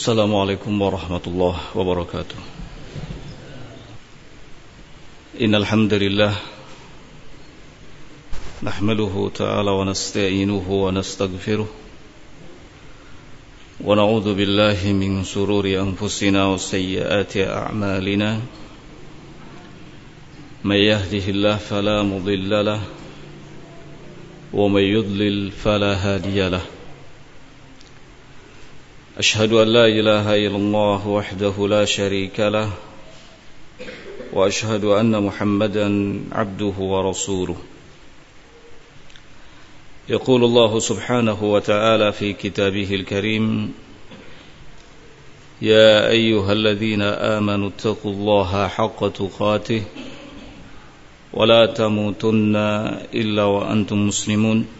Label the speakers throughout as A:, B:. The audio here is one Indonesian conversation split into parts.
A: السلام عليكم ورحمة الله وبركاته. إن الحمد لله نحمده تعالى ونستعينه ونستغفره ونعوذ بالله من شرور أنفسنا وسيئات أعمالنا. من يهده الله فلا مضل له ومن يضلل فلا هادي له. أشهد أن لا إله إلا الله وحده لا شريك له وأشهد أن محمدا عبده ورسوله. يقول الله سبحانه وتعالى في كتابه الكريم يا أيها الذين آمنوا اتقوا الله حق تقاته ولا تموتن إلا وأنتم مسلمون.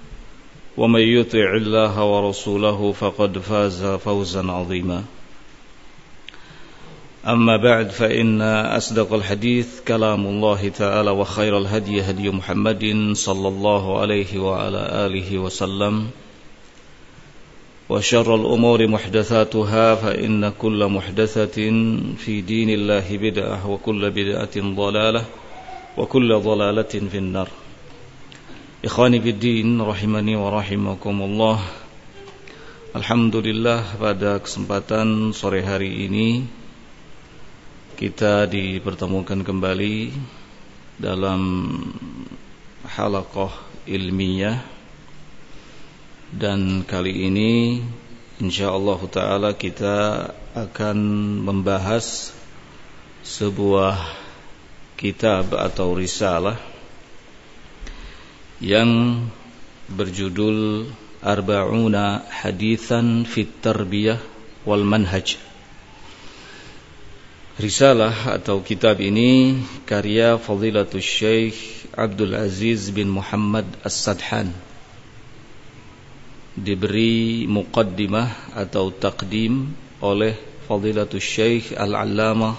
A: ومن يطع الله ورسوله فقد فاز فوزا عظيما. أما بعد فإن أصدق الحديث كلام الله تعالى وخير الهدي هدي محمد صلى الله عليه وعلى آله وسلم وشر الأمور محدثاتها فإن كل محدثة في دين الله بدعة وكل بدعة ضلالة وكل ضلالة في النار. Ikhwani Fiddin Rahimani wa Rahimakumullah. Alhamdulillah pada kesempatan sore hari ini Kita dipertemukan kembali Dalam halakoh ilmiah. Dan kali ini InsyaAllah ta'ala kita akan membahas Sebuah kitab atau risalah yang berjudul Arba'una Hadithan Fit Tarbiyah wal Manhaj. Risalah atau kitab ini karya Fadilatul Syekh Abdul Aziz bin Muhammad As-Sadhan. Diberi muqaddimah atau takdim oleh Fadilatul Syekh Al-Allamah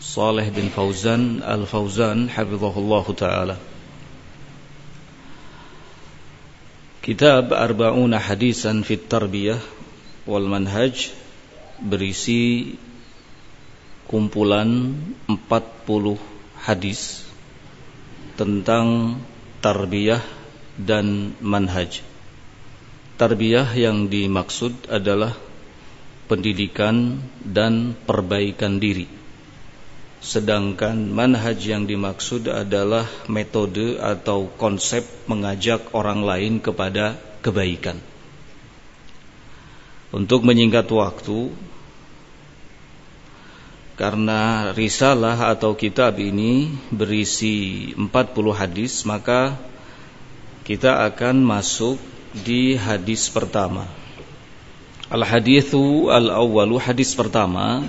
A: Saleh bin Fauzan Al-Fauzan hafizahullah taala. Kitab Arba'una Hadisan Fit Tarbiyah wal Manhaj berisi kumpulan 40 hadis tentang tarbiyah dan manhaj. Tarbiyah yang dimaksud adalah pendidikan dan perbaikan diri Sedangkan manhaj yang dimaksud adalah metode atau konsep mengajak orang lain kepada kebaikan. Untuk menyingkat waktu, karena risalah atau kitab ini berisi 40 hadis, maka kita akan masuk di hadis pertama. Al-hadithu al-awwalu hadis pertama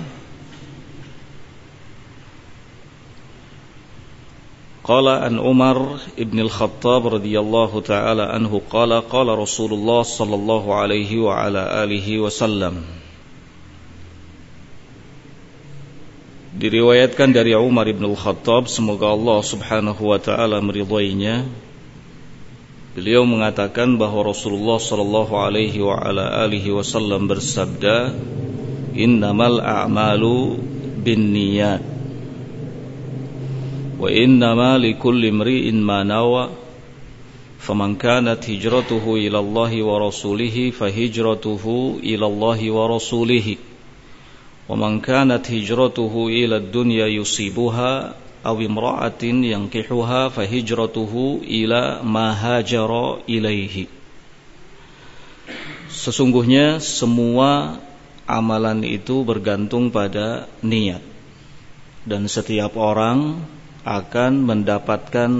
A: قال عن عمر ابن الخطاب رضي الله تعالى عنه قال قال رسول الله صلى الله عليه وعلى آله وسلم Diriwayatkan dari Umar ibn al-Khattab Semoga Allah subhanahu wa ta'ala meridainya Beliau mengatakan bahwa Rasulullah sallallahu alaihi wa ala alihi wasallam bersabda Innamal a'malu bin niyat وإنما لكل امرئ ما نوى فمن كانت هجرته إلى الله ورسوله فهجرته إلى الله ورسوله ومن كانت هجرته إلى الدنيا يصيبها أو امرأة ينكحها فهجرته إلى ما هاجر إليه Sesungguhnya semua amalan itu bergantung pada niat dan setiap orang akan mendapatkan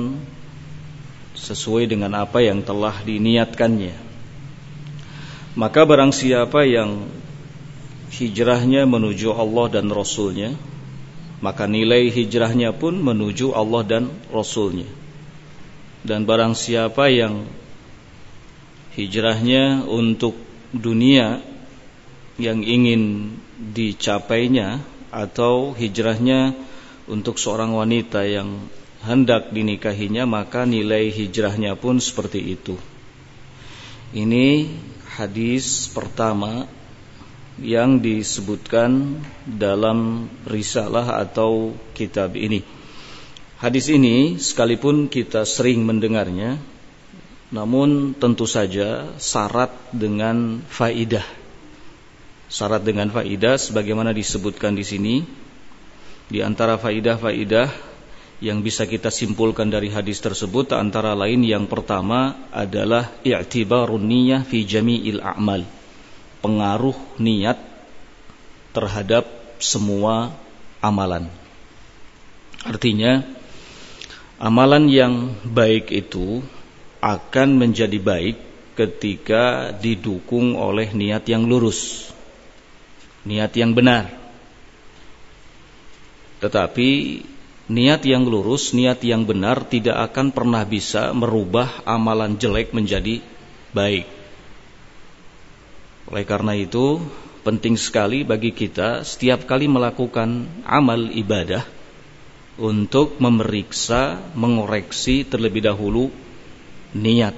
A: sesuai dengan apa yang telah diniatkannya. Maka barang siapa yang hijrahnya menuju Allah dan Rasulnya maka nilai hijrahnya pun menuju Allah dan Rasulnya dan barang siapa yang hijrahnya untuk dunia yang ingin dicapainya atau hijrahnya untuk seorang wanita yang hendak dinikahinya maka nilai hijrahnya pun seperti itu ini hadis pertama yang disebutkan dalam risalah atau kitab ini. Hadis ini sekalipun kita sering mendengarnya, namun tentu saja syarat dengan faidah. Syarat dengan faidah sebagaimana disebutkan di sini di antara faidah-faidah yang bisa kita simpulkan dari hadis tersebut antara lain yang pertama adalah i'tibarun niyyah fi jami'il a'mal pengaruh niat terhadap semua amalan. Artinya, amalan yang baik itu akan menjadi baik ketika didukung oleh niat yang lurus, niat yang benar. Tetapi niat yang lurus, niat yang benar tidak akan pernah bisa merubah amalan jelek menjadi baik. Oleh karena itu, penting sekali bagi kita setiap kali melakukan amal ibadah untuk memeriksa, mengoreksi terlebih dahulu niat.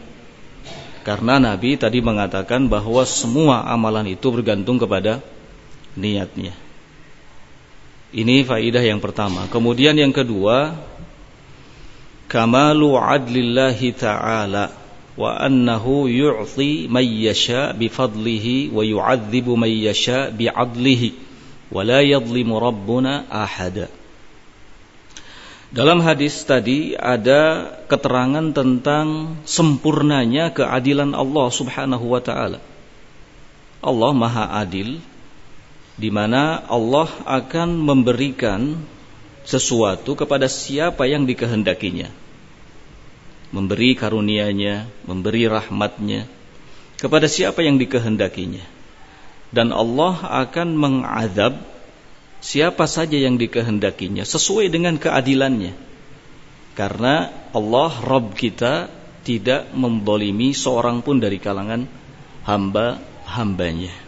A: Karena Nabi tadi mengatakan bahwa semua amalan itu bergantung kepada niatnya. Ini faidah yang pertama. Kemudian yang kedua, kamalu adlillahi ta'ala wa annahu yu'ti man yasha bi fadlihi wa yu'adzibu man yasha bi 'adlihi wa la yadhlimu rabbuna ahada. Dalam hadis tadi ada keterangan tentang sempurnanya keadilan Allah Subhanahu wa taala. Allah Maha Adil di mana Allah akan memberikan sesuatu kepada siapa yang dikehendakinya memberi karunia-Nya, memberi rahmatnya kepada siapa yang dikehendakinya. Dan Allah akan mengadab siapa saja yang dikehendakinya sesuai dengan keadilannya. Karena Allah Rabb kita tidak membolimi seorang pun dari kalangan hamba-hambanya.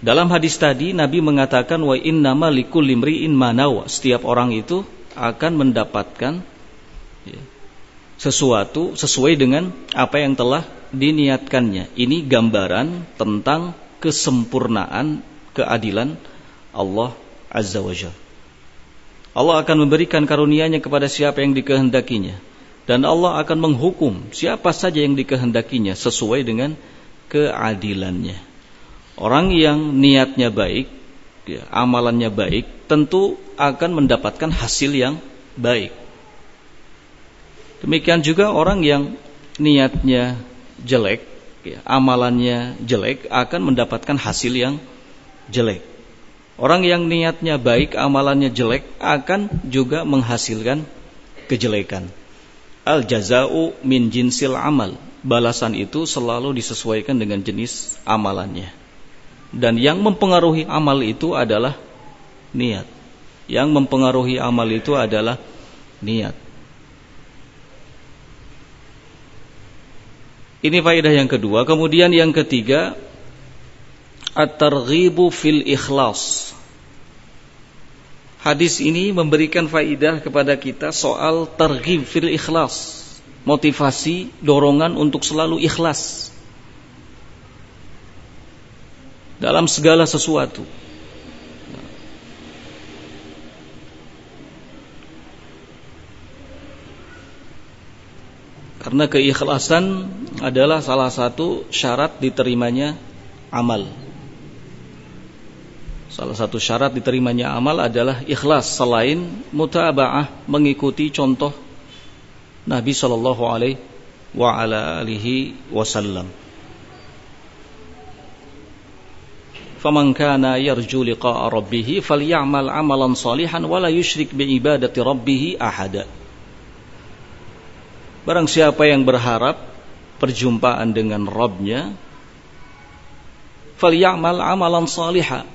A: Dalam hadis tadi Nabi mengatakan wa innama likulli imri'in manawa. Setiap orang itu akan mendapatkan ya, sesuatu sesuai dengan apa yang telah diniatkannya. Ini gambaran tentang kesempurnaan keadilan Allah Azza wa Jalla. Allah akan memberikan karunia-Nya kepada siapa yang dikehendakinya dan Allah akan menghukum siapa saja yang dikehendakinya sesuai dengan keadilannya. Orang yang niatnya baik, ya, amalannya baik, tentu akan mendapatkan hasil yang baik. Demikian juga orang yang niatnya jelek, ya, amalannya jelek akan mendapatkan hasil yang jelek. Orang yang niatnya baik, amalannya jelek akan juga menghasilkan kejelekan. Al jazau min jinsil amal. Balasan itu selalu disesuaikan dengan jenis amalannya. Dan yang mempengaruhi amal itu adalah niat. Yang mempengaruhi amal itu adalah niat. Ini faedah yang kedua. Kemudian yang ketiga, at-targhibu fil ikhlas. Hadis ini memberikan faedah kepada kita soal targhib fil ikhlas. Motivasi, dorongan untuk selalu ikhlas. Dalam segala sesuatu. Karena keikhlasan adalah salah satu syarat diterimanya amal. Salah satu syarat diterimanya amal adalah ikhlas selain mutaba'ah mengikuti contoh Nabi sallallahu alaihi wasallam. Kana yarju liqa'a rabbih falyamal amalan salihan wa la yusyrik bi ibadati rabbih ahada. Barang siapa yang berharap perjumpaan dengan Robnya falyamal amalan salihah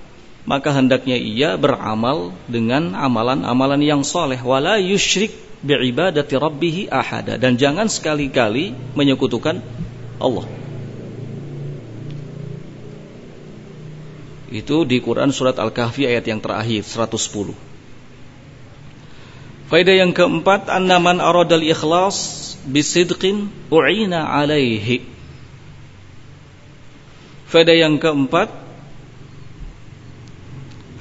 A: maka hendaknya ia beramal dengan amalan-amalan yang soleh wala yusyrik bi'ibadati rabbih ahada dan jangan sekali-kali menyekutukan Allah itu di Quran surat Al-Kahfi ayat yang terakhir 110 Faedah yang keempat annaman aradal ikhlas bisidqin u'ina alaihi. Faedah yang keempat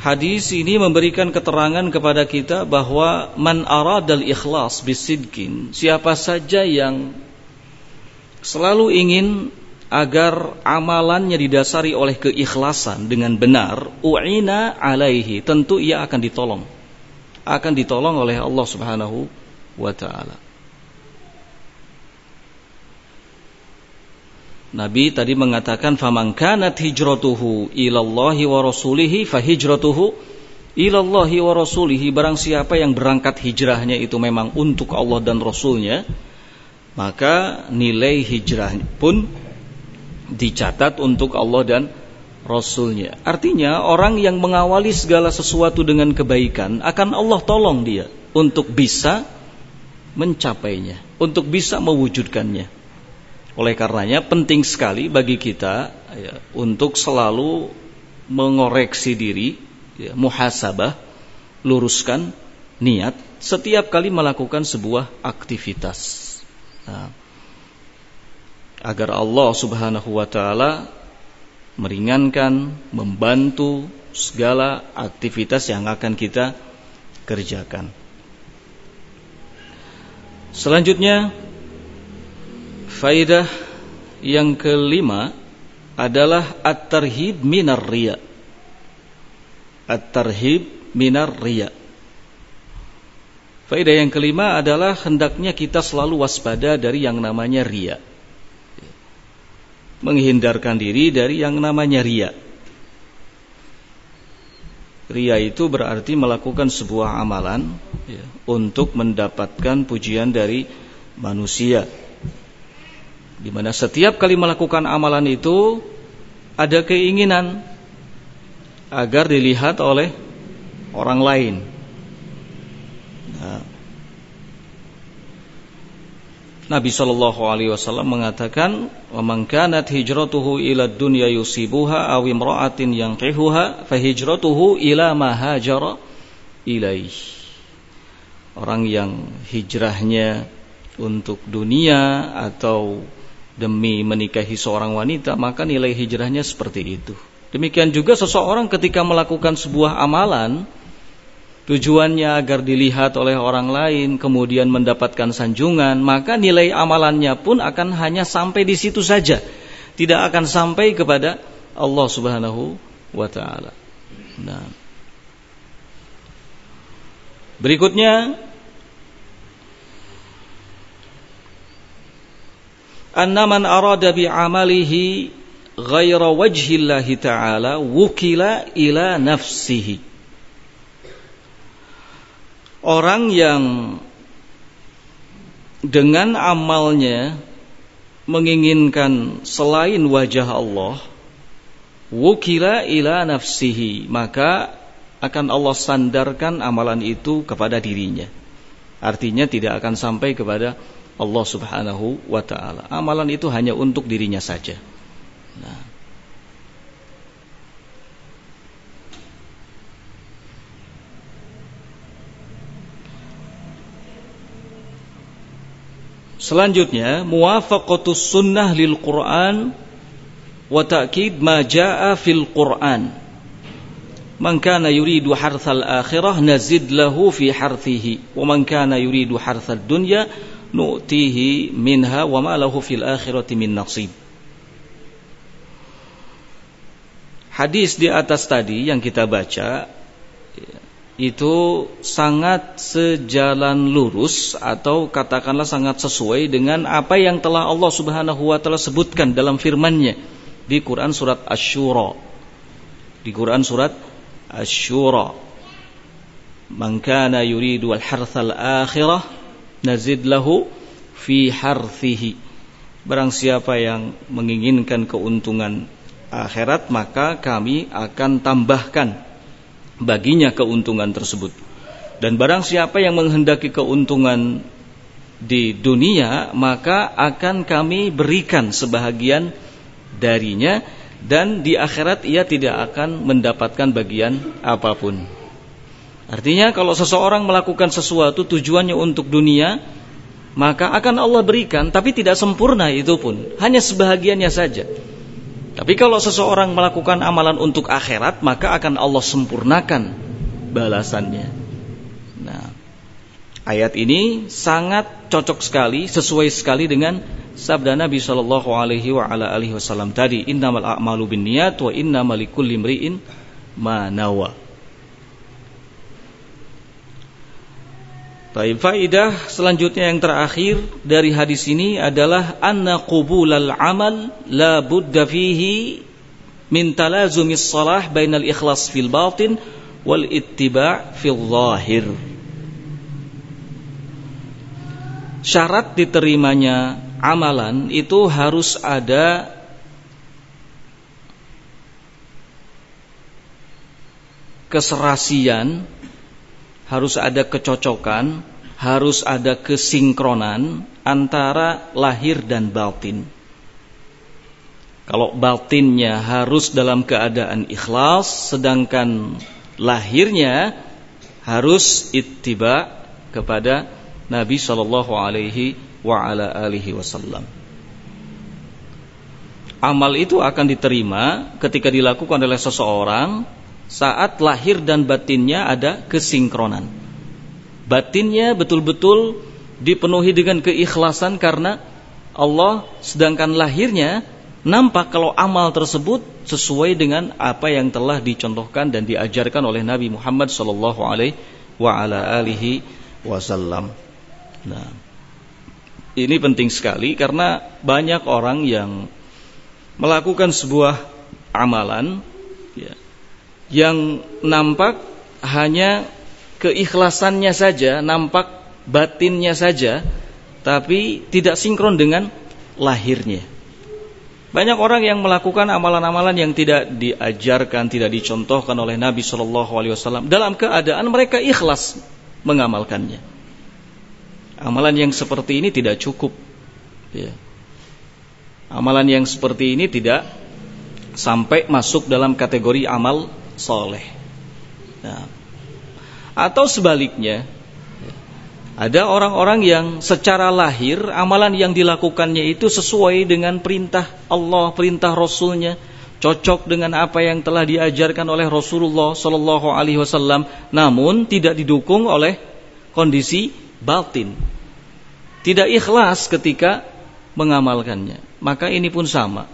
A: Hadis ini memberikan keterangan kepada kita bahwa man aradal ikhlas bisidkin, siapa saja yang selalu ingin agar amalannya didasari oleh keikhlasan dengan benar, u'ina alaihi, tentu ia akan ditolong. Akan ditolong oleh Allah Subhanahu wa taala. Nabi tadi mengatakan faman kanat hijratuhu ilallahi wa rasulihi fahijratuhu ilallahi wa rasulihi barang siapa yang berangkat hijrahnya itu memang untuk Allah dan Rasulnya maka nilai hijrah pun dicatat untuk Allah dan Rasulnya artinya orang yang mengawali segala sesuatu dengan kebaikan akan Allah tolong dia untuk bisa mencapainya untuk bisa mewujudkannya oleh karenanya penting sekali bagi kita ya, untuk selalu mengoreksi diri, ya, muhasabah, luruskan niat setiap kali melakukan sebuah aktivitas. Nah, agar Allah Subhanahu wa taala meringankan, membantu segala aktivitas yang akan kita kerjakan. Selanjutnya Faidah yang kelima adalah at-tarhib minar riya. At-tarhib minar riya. Faidah yang kelima adalah hendaknya kita selalu waspada dari yang namanya riya. Menghindarkan diri dari yang namanya riya. Ria itu berarti melakukan sebuah amalan ya, untuk mendapatkan pujian dari manusia di mana setiap kali melakukan amalan itu ada keinginan agar dilihat oleh orang lain. Nah, Nabi Shallallahu Alaihi Wasallam mengatakan, "Waman kanat hijratuhu ila dunya yusibuha aw imra'atin yanqihuha, fahijratuhu ila ma ilaih." Orang yang hijrahnya untuk dunia atau demi menikahi seorang wanita, maka nilai hijrahnya seperti itu. Demikian juga seseorang ketika melakukan sebuah amalan, tujuannya agar dilihat oleh orang lain, kemudian mendapatkan sanjungan, maka nilai amalannya pun akan hanya sampai di situ saja, tidak akan sampai kepada Allah Subhanahu wa taala. Nah. Berikutnya anna man arada bi amalihi ghaira wajhillahi ta'ala wukila ila nafsihi orang yang dengan amalnya menginginkan selain wajah Allah wukila ila nafsihi maka akan Allah sandarkan amalan itu kepada dirinya artinya tidak akan sampai kepada Allah Subhanahu wa taala. Amalan itu hanya untuk dirinya saja. Nah. Selanjutnya, muwafaqatus sunnah lil Quran wa ta'kid ma jaa fil Quran. Man kana yuridu harthal akhirah nazid lahu fi harthihi wa man kana yuridu harthad dunya nu'tihi minha wa ma lahu fil akhirati min nasib. Hadis di atas tadi yang kita baca itu sangat sejalan lurus atau katakanlah sangat sesuai dengan apa yang telah Allah Subhanahu wa taala sebutkan dalam firman-Nya di Quran surat Asy-Syura. Di Quran surat Asy-Syura. Man kana yuridu al-harthal akhirah nazid lahu fi harthihi barang siapa yang menginginkan keuntungan akhirat maka kami akan tambahkan baginya keuntungan tersebut. Dan barang siapa yang menghendaki keuntungan di dunia, maka akan kami berikan sebahagian darinya dan di akhirat ia tidak akan mendapatkan bagian apa pun. Artinya kalau seseorang melakukan sesuatu tujuannya untuk dunia, maka akan Allah berikan tapi tidak sempurna itu pun, hanya sebahagiannya saja. Tapi kalau seseorang melakukan amalan untuk akhirat, maka akan Allah sempurnakan balasannya. Nah, ayat ini sangat cocok sekali, sesuai sekali dengan sabda Nabi Shallallahu Alaihi Wasallam tadi, Innamal a'malu bin niat wa innamal likulli imri'in ma Baik, faidah selanjutnya yang terakhir dari hadis ini adalah anna qubulal amal la budda fihi min talazumis salah bainal ikhlas fil batin wal ittiba' fil zahir. Syarat diterimanya amalan itu harus ada keserasian harus ada kecocokan, harus ada kesinkronan antara lahir dan batin. Kalau batinnya harus dalam keadaan ikhlas, sedangkan lahirnya harus ittiba kepada Nabi Shallallahu Alaihi Wasallam. Amal itu akan diterima ketika dilakukan oleh seseorang saat lahir dan batinnya ada kesinkronan. Batinnya betul-betul dipenuhi dengan keikhlasan karena Allah sedangkan lahirnya nampak kalau amal tersebut sesuai dengan apa yang telah dicontohkan dan diajarkan oleh Nabi Muhammad sallallahu alaihi wasallam. Nah, ini penting sekali karena banyak orang yang melakukan sebuah amalan ya, yang nampak hanya keikhlasannya saja, nampak batinnya saja, tapi tidak sinkron dengan lahirnya. Banyak orang yang melakukan amalan-amalan yang tidak diajarkan, tidak dicontohkan oleh Nabi Shallallahu Alaihi Wasallam dalam keadaan mereka ikhlas mengamalkannya. Amalan yang seperti ini tidak cukup. Ya. Amalan yang seperti ini tidak sampai masuk dalam kategori amal soleh. Nah, atau sebaliknya, ada orang-orang yang secara lahir amalan yang dilakukannya itu sesuai dengan perintah Allah, perintah Rasulnya, cocok dengan apa yang telah diajarkan oleh Rasulullah Shallallahu Alaihi Wasallam, namun tidak didukung oleh kondisi batin, tidak ikhlas ketika mengamalkannya. Maka ini pun sama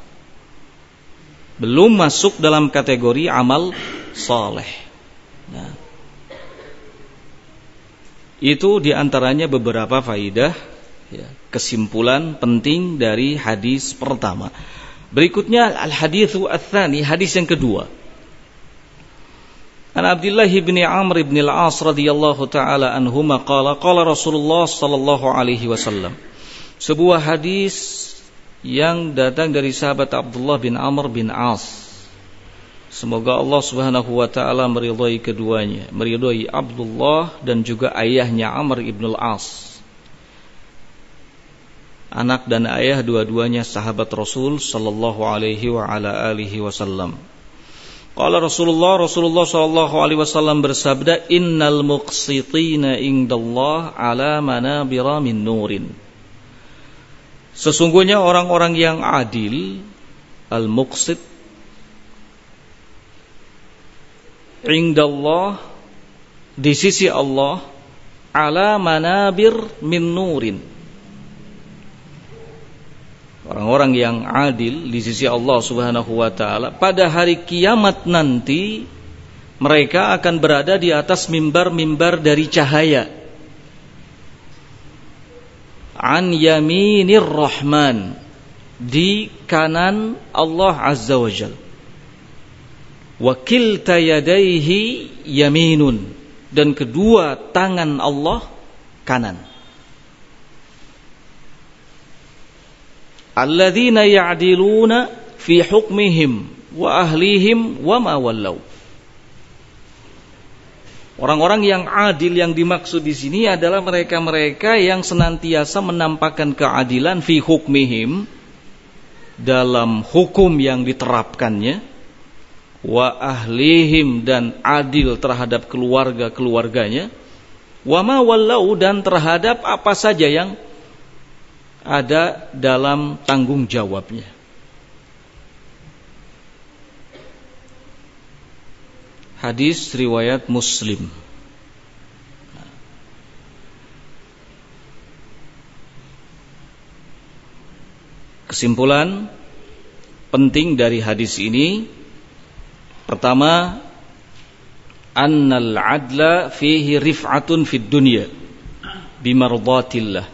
A: belum masuk dalam kategori amal soleh. Nah, itu di antaranya beberapa faidah, ya, kesimpulan penting dari hadis pertama. Berikutnya al hadithu ats-tsani, hadis yang kedua. An Abdullah bin Amr bin Al-As radhiyallahu taala anhuma qala qala Rasulullah sallallahu alaihi wasallam. Sebuah hadis yang datang dari sahabat Abdullah bin Amr bin As. Semoga Allah Subhanahu wa taala meridhai keduanya, meridhai Abdullah dan juga ayahnya Amr ibn al-As. Anak dan ayah dua-duanya sahabat Rasul sallallahu alaihi wa ala alihi wasallam. Qala Rasulullah Rasulullah sallallahu alaihi wasallam bersabda innal muqsitina indallah ala manabira min nurin. Sesungguhnya orang-orang yang adil Al-Muqsid Indallah Di sisi Allah Ala manabir min nurin. Orang-orang yang adil di sisi Allah subhanahu wa ta'ala Pada hari kiamat nanti Mereka akan berada di atas mimbar-mimbar dari cahaya an yaminir rahman. Di kanan Allah azza wajal wa kilta yadaihi yaminun. Dan kedua tangan Allah kanan. Alladzina ya'diluna fi hukmihim wa ahlihim wa ma. Orang-orang yang adil yang dimaksud di sini adalah mereka-mereka yang senantiasa menampakkan keadilan fi hukmihim dalam hukum yang diterapkannya wa ahlihim dan adil terhadap keluarga-keluarganya wa ma wallau dan terhadap apa saja yang ada dalam tanggung jawabnya. Hadis riwayat Muslim. Kesimpulan penting dari hadis ini pertama annal adla fihi rif'atun fid dunya bimardatillah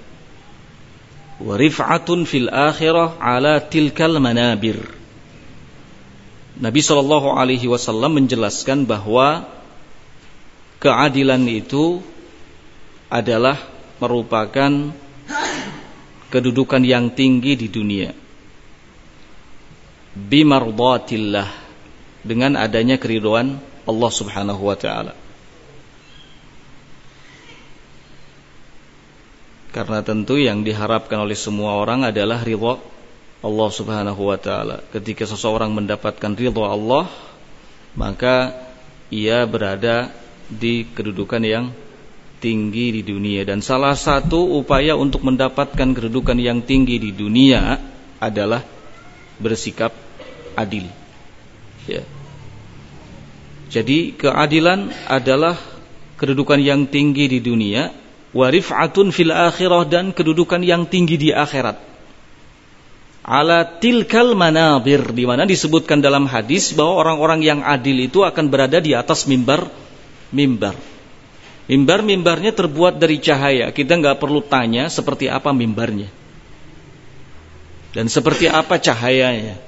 A: wa rif'atun fil akhirah ala tilkal manabir Nabi Shallallahu Alaihi Wasallam menjelaskan bahwa keadilan itu adalah merupakan kedudukan yang tinggi di dunia. Bimardatillah dengan adanya keriduan Allah Subhanahu wa taala. Karena tentu yang diharapkan oleh semua orang adalah ridha Allah Subhanahu wa taala. Ketika seseorang mendapatkan ridha Allah, maka ia berada di kedudukan yang tinggi di dunia dan salah satu upaya untuk mendapatkan kedudukan yang tinggi di dunia adalah bersikap adil. Ya. Jadi keadilan adalah kedudukan yang tinggi di dunia, warifatun fil akhirah dan kedudukan yang tinggi di akhirat ala tilkal manabir di mana disebutkan dalam hadis bahwa orang-orang yang adil itu akan berada di atas mimbar mimbar. Mimbar-mimbarnya terbuat dari cahaya. Kita nggak perlu tanya seperti apa mimbarnya. Dan seperti apa cahayanya.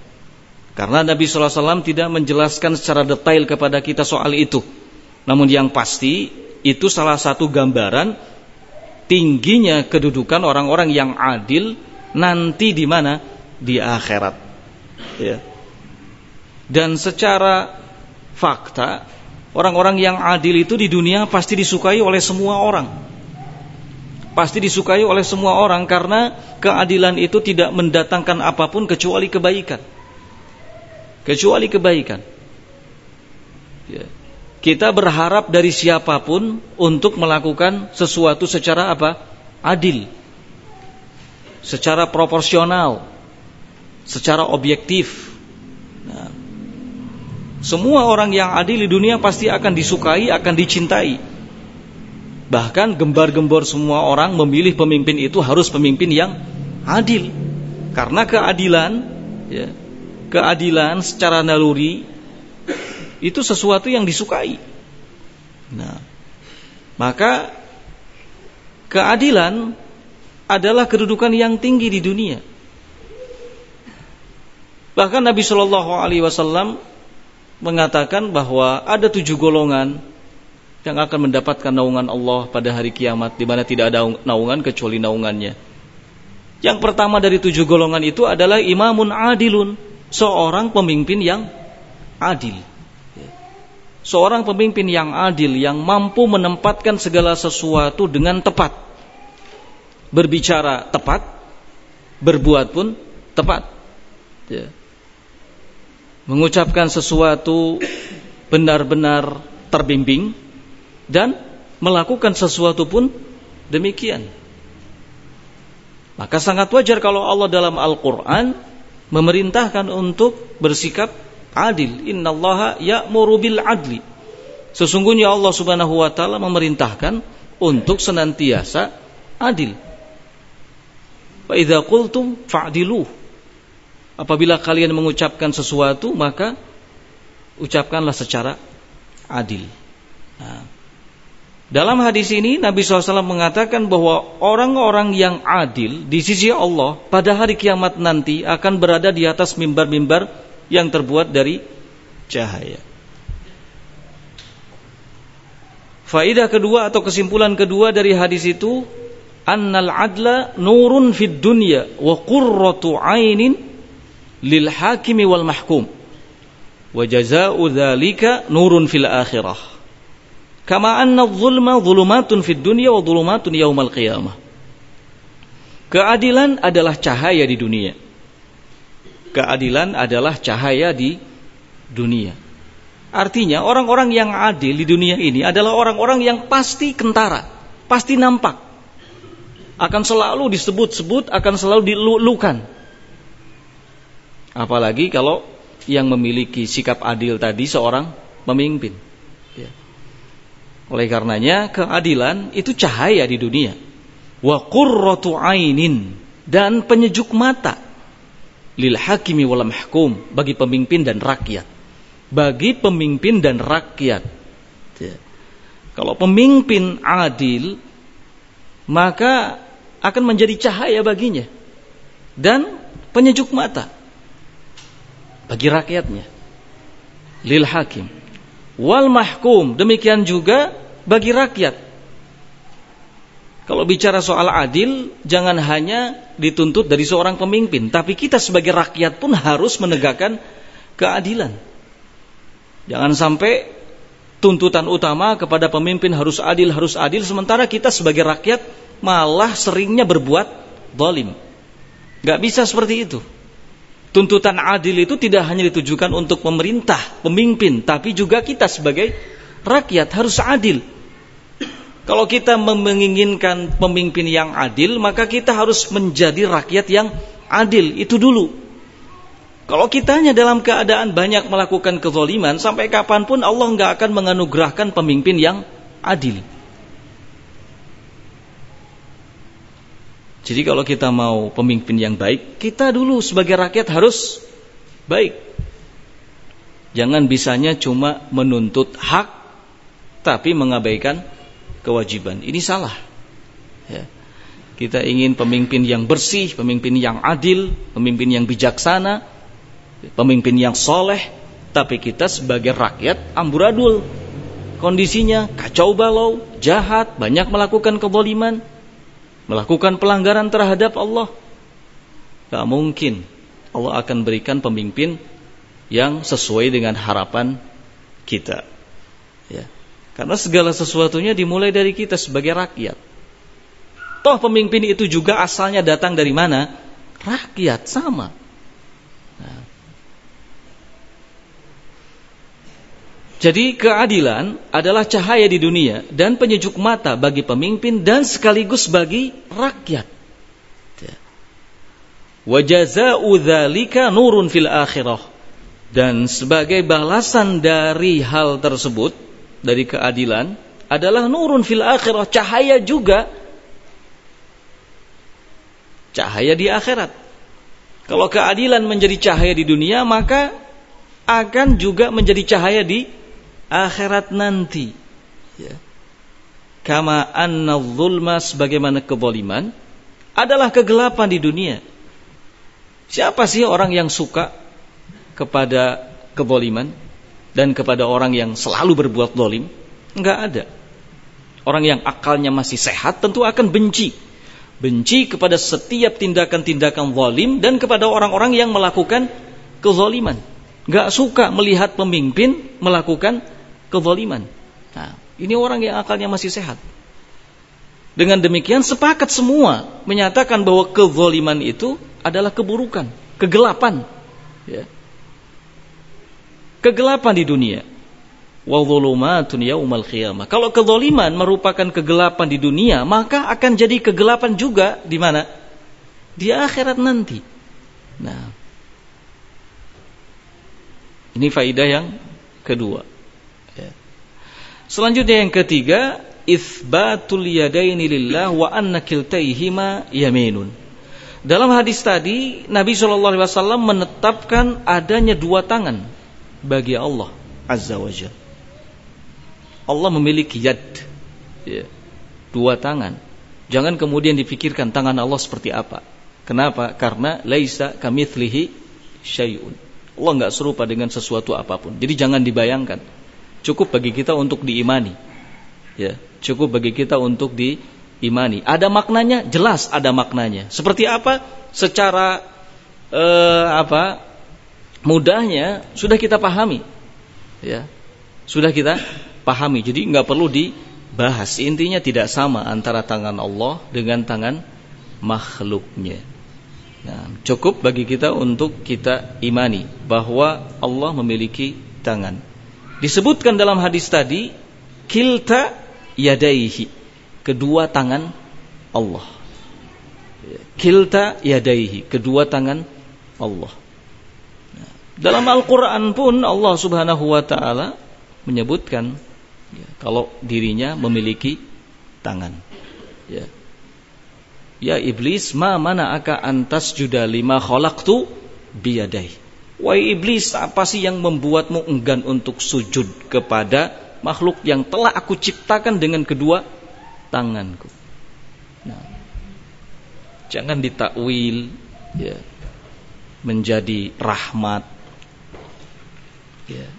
A: Karena Nabi SAW tidak menjelaskan secara detail kepada kita soal itu. Namun yang pasti itu salah satu gambaran tingginya kedudukan orang-orang yang adil nanti di mana? Di akhirat. Ya. Dan secara fakta, orang-orang yang adil itu di dunia pasti disukai oleh semua orang. Pasti disukai oleh semua orang karena keadilan itu tidak mendatangkan apa pun kecuali kebaikan. Kecuali kebaikan. Ya. Kita berharap dari siapa pun untuk melakukan sesuatu secara apa? Adil. Secara proporsional secara objektif. Nah, semua orang yang adil di dunia pasti akan disukai, akan dicintai. Bahkan gembar-gembor semua orang memilih pemimpin itu harus pemimpin yang adil. Karena keadilan, ya, keadilan secara naluri itu sesuatu yang disukai. Nah, maka keadilan adalah kedudukan yang tinggi di dunia. Bahkan Nabi Shallallahu Alaihi Wasallam mengatakan bahwa ada tujuh golongan yang akan mendapatkan naungan Allah pada hari kiamat, di mana tidak ada naungan kecuali naungannya. Yang pertama dari tujuh golongan itu adalah imamun adilun, seorang pemimpin yang adil. Seorang pemimpin yang adil yang mampu menempatkan segala sesuatu dengan tepat. Berbicara tepat, berbuat pun tepat. Ya mengucapkan sesuatu benar-benar terbimbing dan melakukan sesuatu pun demikian. Maka sangat wajar kalau Allah dalam Al-Quran memerintahkan untuk bersikap adil. Inna Allah ya'muru bil adli. Sesungguhnya Allah subhanahu wa ta'ala memerintahkan untuk senantiasa adil. Wa idza qultum fa'diluh apabila kalian mengucapkan sesuatu maka ucapkanlah secara adil. Nah, dalam hadis ini Nabi SAW mengatakan bahwa orang-orang yang adil di sisi Allah pada hari kiamat nanti akan berada di atas mimbar-mimbar yang terbuat dari cahaya. Faidah kedua atau kesimpulan kedua dari hadis itu annal adla nurun fid dunya wa qurratu ainin lil hakimi wal mahkum Wa jazaa'u dzalika nurun fil akhirah. Kama anna dhulma dhulumatun fid dunya wa dhulumatun yaumal qiyamah. Keadilan adalah cahaya di dunia. Keadilan adalah cahaya di dunia. Artinya orang-orang yang adil di dunia ini adalah orang-orang yang pasti kentara, pasti nampak. Akan selalu disebut-sebut, akan selalu dilulukan. Apalagi kalau yang memiliki sikap adil tadi seorang pemimpin. Ya. Oleh karenanya keadilan itu cahaya di dunia. Wa qurratu ainin dan penyejuk mata lil hakimi wal mahkum bagi pemimpin dan rakyat. Bagi pemimpin dan rakyat. Ya. Kalau pemimpin adil maka akan menjadi cahaya baginya dan penyejuk mata bagi rakyatnya. Lil hakim. Wal mahkum. Demikian juga bagi rakyat. Kalau bicara soal adil, jangan hanya dituntut dari seorang pemimpin, tapi kita sebagai rakyat pun harus menegakkan keadilan. Jangan sampai tuntutan utama kepada pemimpin harus adil, harus adil, sementara kita sebagai rakyat malah seringnya berbuat dolim. Gak bisa seperti itu. Tuntutan adil itu tidak hanya ditujukan untuk pemerintah, pemimpin, tapi juga kita sebagai rakyat harus adil. Kalau kita menginginkan pemimpin yang adil, maka kita harus menjadi rakyat yang adil. Itu dulu. Kalau kita hanya dalam keadaan banyak melakukan kezoliman, sampai kapan pun Allah nggak akan menganugerahkan pemimpin yang adil. Jadi kalau kita mau pemimpin yang baik, kita dulu sebagai rakyat harus baik. Jangan bisanya cuma menuntut hak tapi mengabaikan kewajiban. Ini salah. Ya. Kita ingin pemimpin yang bersih, pemimpin yang adil, pemimpin yang bijaksana, pemimpin yang soleh, tapi kita sebagai rakyat amburadul. Kondisinya kacau balau, jahat, banyak melakukan keboliman, melakukan pelanggaran terhadap Allah, tak mungkin Allah akan berikan pemimpin yang sesuai dengan harapan kita. Ya. Karena segala sesuatunya dimulai dari kita sebagai rakyat. Toh pemimpin itu juga asalnya datang dari mana? Rakyat sama. Jadi keadilan adalah cahaya di dunia dan penyejuk mata bagi pemimpin dan sekaligus bagi rakyat. Ya. Wa jazaa'u dzalika nurun fil akhirah. Dan sebagai balasan dari hal tersebut dari keadilan adalah nurun fil akhirah, cahaya juga cahaya di akhirat. Kalau keadilan menjadi cahaya di dunia, maka akan juga menjadi cahaya di akhirat nanti. Ya. Kama anna zulma sebagaimana keboliman adalah kegelapan di dunia. Siapa sih orang yang suka kepada keboliman dan kepada orang yang selalu berbuat dolim? Enggak ada. Orang yang akalnya masih sehat tentu akan benci. Benci kepada setiap tindakan-tindakan zalim dan kepada orang-orang yang melakukan kezaliman. Enggak suka melihat pemimpin melakukan kezaliman. Nah, ini orang yang akalnya masih sehat. Dengan demikian sepakat semua menyatakan bahwa kezaliman itu adalah keburukan, kegelapan. Ya. Kegelapan di dunia. Wa dhulumatun yaumal qiyamah. Kalau kezaliman merupakan kegelapan di dunia, maka akan jadi kegelapan juga di mana? Di akhirat nanti. Nah, ini faidah yang kedua. Selanjutnya yang ketiga, isbatul yadaini lillah wa anna kiltaihima yaminun. Dalam hadis tadi, Nabi Shallallahu Alaihi Wasallam menetapkan adanya dua tangan bagi Allah Azza wa Jal. Allah memiliki yad, ya, dua tangan. Jangan kemudian dipikirkan tangan Allah seperti apa. Kenapa? Karena laisa kamitslihi syai'un. Allah nggak serupa dengan sesuatu apa pun. Jadi jangan dibayangkan cukup bagi kita untuk diimani. Ya, cukup bagi kita untuk diimani. Ada maknanya, jelas ada maknanya. Seperti apa? Secara eh, apa? mudahnya sudah kita pahami. Ya. Sudah kita pahami. Jadi nggak perlu dibahas. Intinya tidak sama antara tangan Allah dengan tangan makhluknya. Nah, cukup bagi kita untuk kita imani bahwa Allah memiliki tangan. Disebutkan dalam hadis tadi, kilta yadaihi, kedua tangan Allah. Kilta yadaihi, kedua tangan Allah. Dalam Al-Quran pun Allah subhanahu wa ta'ala menyebutkan ya, kalau dirinya memiliki tangan. Ya. Ya iblis, ma mana aka antas juda lima khalaqtu biyadai. Wahai iblis, apa sih yang membuatmu enggan untuk sujud kepada makhluk yang telah aku ciptakan dengan kedua tanganku? Nah, jangan ditakwil ya, menjadi rahmat. Ya.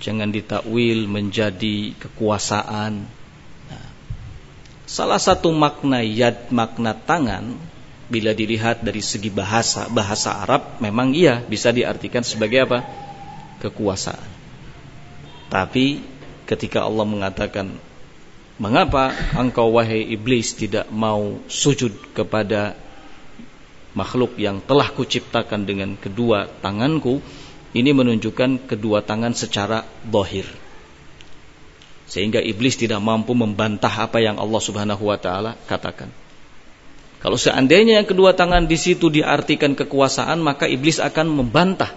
A: Jangan ditakwil menjadi kekuasaan Salah satu makna yad, makna tangan, bila dilihat dari segi bahasa bahasa Arab, memang iya bisa diartikan sebagai apa? Kekuasaan. Tapi ketika Allah mengatakan, mengapa engkau wahai iblis tidak mau sujud kepada makhluk yang telah kuciptakan dengan kedua tanganku, ini menunjukkan kedua tangan secara dohir sehingga iblis tidak mampu membantah apa yang Allah Subhanahu wa taala katakan. Kalau seandainya yang kedua tangan di situ diartikan kekuasaan, maka iblis akan membantah.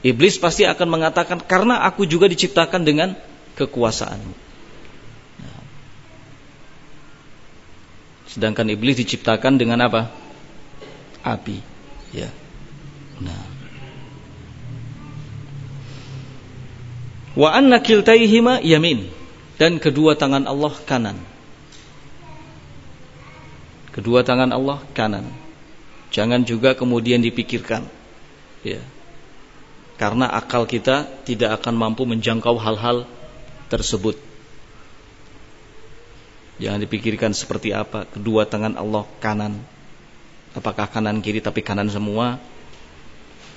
A: Iblis pasti akan mengatakan karena aku juga diciptakan dengan kekuasaan. Nah. Sedangkan iblis diciptakan dengan apa? Api. Ya. Nah. Wa anna kiltaihima yamin dan kedua tangan Allah kanan. Kedua tangan Allah kanan. Jangan juga kemudian dipikirkan. Ya. Karena akal kita tidak akan mampu menjangkau hal-hal tersebut. Jangan dipikirkan seperti apa kedua tangan Allah kanan. Apakah kanan kiri tapi kanan semua?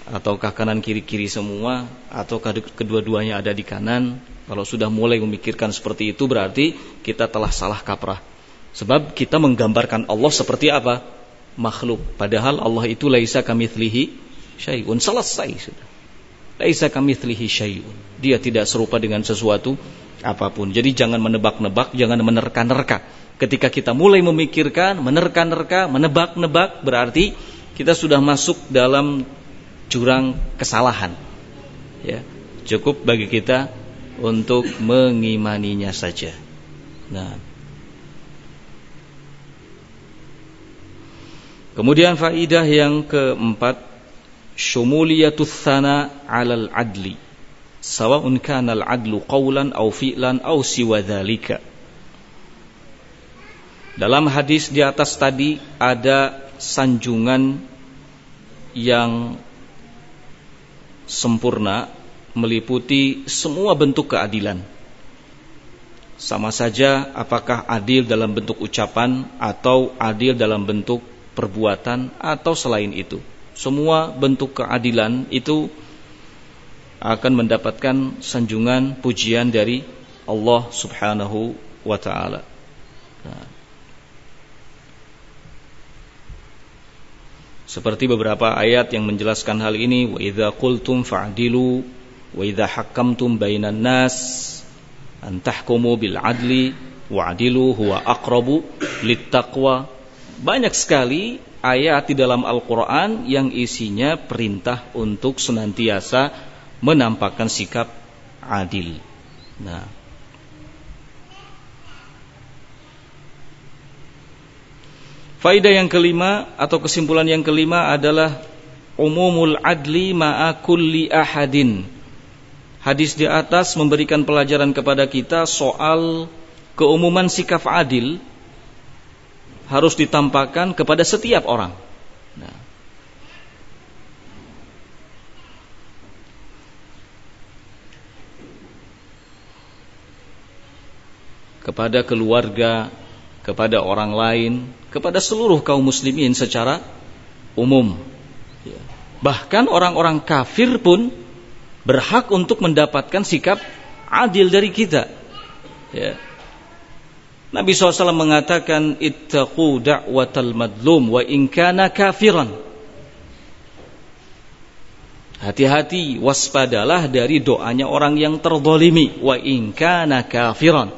A: Ataukah kanan kiri kiri semua? Ataukah kedua-duanya ada di kanan? Kalau sudah mulai memikirkan seperti itu berarti kita telah salah kaprah. Sebab kita menggambarkan Allah seperti apa? Makhluk. Padahal Allah itu laisa kamitslihi syai'un. Selesai sudah. Laisa kamitslihi syai'un. Dia tidak serupa dengan sesuatu apa pun. Jadi jangan menebak-nebak, jangan menerka-nerka. Ketika kita mulai memikirkan, menerka-nerka, menebak-nebak berarti kita sudah masuk dalam jurang kesalahan. Ya, cukup bagi kita untuk mengimaninya saja. Nah. Kemudian faidah yang keempat, syumuliyatus sana 'alal adli. Sawa'un kana al-adlu qawlan aw fi'lan aw siwa. Dalam hadis di atas tadi ada sanjungan yang sempurna meliputi semua bentuk keadilan. Sama saja apakah adil dalam bentuk ucapan atau adil dalam bentuk perbuatan atau selain itu. Semua bentuk keadilan itu akan mendapatkan sanjungan pujian dari Allah Subhanahu wa taala. Nah. Seperti beberapa ayat yang menjelaskan hal ini, wa idza qultum fa'dilu wa idza hakamtum bainan nas an tahkumu bil adli wa'dilu huwa aqrabu littaqwa banyak sekali ayat di dalam Al-Qur'an yang isinya perintah untuk senantiasa menampakkan sikap adil. Nah, Faidah yang kelima atau kesimpulan yang kelima adalah umumul adli ma'a kulli ahadin Hadis di atas memberikan pelajaran kepada kita soal keumuman sikap adil harus ditampakkan kepada setiap orang. Nah. Kepada keluarga, kepada orang lain, kepada seluruh kaum muslimin secara umum. Ya. Bahkan orang-orang kafir pun berhak untuk mendapatkan sikap adil dari kita. Ya. Nabi SAW mengatakan ittaqu da'watal madlum wa in kana kafiran. Hati-hati waspadalah dari doanya orang yang terdolimi wa in kana kafiran.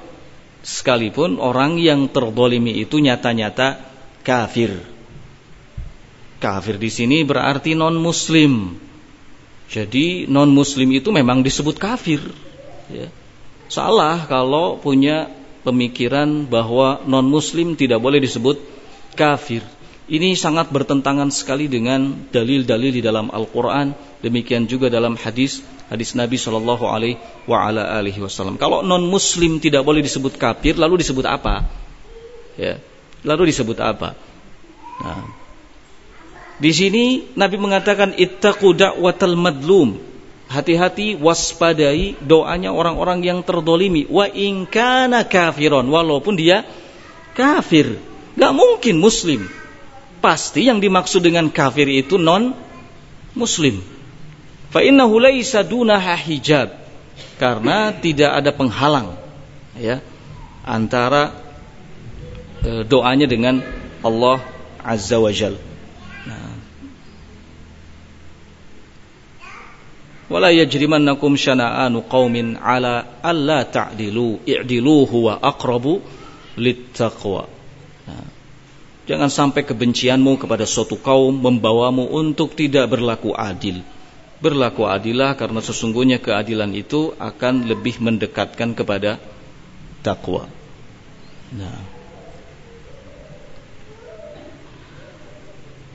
A: Sekalipun orang yang terdolimi itu nyata-nyata kafir. Kafir di sini berarti non muslim. Jadi non muslim itu memang disebut kafir. Ya. Salah kalau punya pemikiran bahwa non muslim tidak boleh disebut kafir. Ini sangat bertentangan sekali dengan dalil-dalil di dalam Al-Quran. Demikian juga dalam hadis hadis Nabi Shallallahu Alaihi Wasallam. Kalau non Muslim tidak boleh disebut kafir, lalu disebut apa? Ya, lalu disebut apa? Nah, di sini Nabi mengatakan ittaqu da'watal madlum. Hati-hati waspadai doanya orang-orang yang terdolimi. Wa in kana kafiron. Walaupun dia kafir. Gak mungkin muslim. Pasti yang dimaksud dengan kafir itu non muslim. Fa innahu laisa dunaha hijab. Karena tidak ada penghalang ya antara e, doanya dengan Allah Azza wa wala yajrimannakum syana'anu qaumin ala alla ta'dilu i'dilu huwa aqrabu littaqwa. Nah, jangan sampai kebencianmu kepada suatu kaum membawamu untuk tidak berlaku adil. Berlaku adilah karena sesungguhnya keadilan itu akan lebih mendekatkan kepada takwa nah.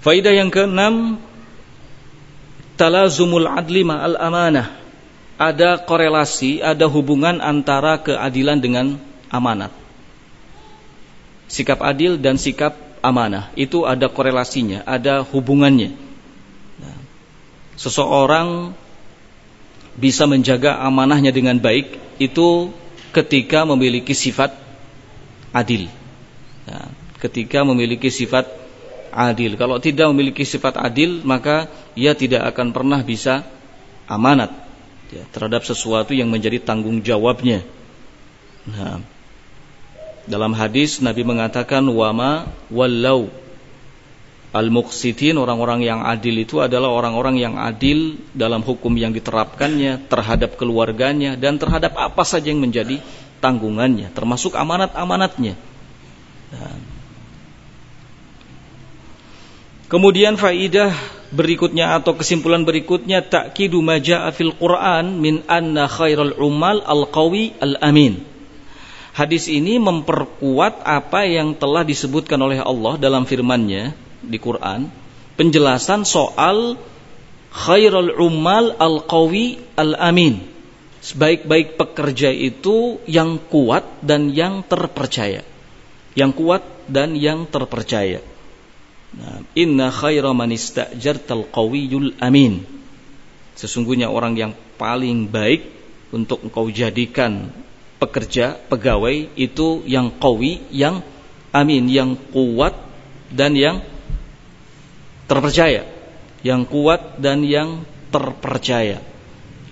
A: Faidah yang keenam talazumul adli ma'al amanah. Ada korelasi, ada hubungan antara keadilan dengan amanat. Sikap adil dan sikap amanah itu ada korelasinya, ada hubungannya. Nah, seseorang bisa menjaga amanahnya dengan baik itu ketika memiliki sifat adil. Nah, ketika memiliki sifat adil. Kalau tidak memiliki sifat adil, maka ia tidak akan pernah bisa amanat ya, terhadap sesuatu yang menjadi tanggung jawabnya. Nah, dalam hadis Nabi mengatakan wama wallau al-muqsitin orang-orang yang adil itu adalah orang-orang yang adil dalam hukum yang diterapkannya terhadap keluarganya dan terhadap apa saja yang menjadi tanggungannya termasuk amanat-amanatnya. Nah, Kemudian faidah berikutnya atau kesimpulan berikutnya takidu maja'a fil Quran min anna khairal umal al-qawi al-amin. Hadis ini memperkuat apa yang telah disebutkan oleh Allah dalam firman-Nya di Quran, penjelasan soal khairul umal al-qawi al-amin. Sebaik-baik pekerja itu yang kuat dan yang terpercaya. Yang kuat dan yang terpercaya. Inna khaira man istajartal qawiyul amin. Sesungguhnya orang yang paling baik untuk engkau jadikan pekerja, pegawai itu yang qawi, yang amin, yang kuat dan yang terpercaya. Yang kuat dan yang terpercaya.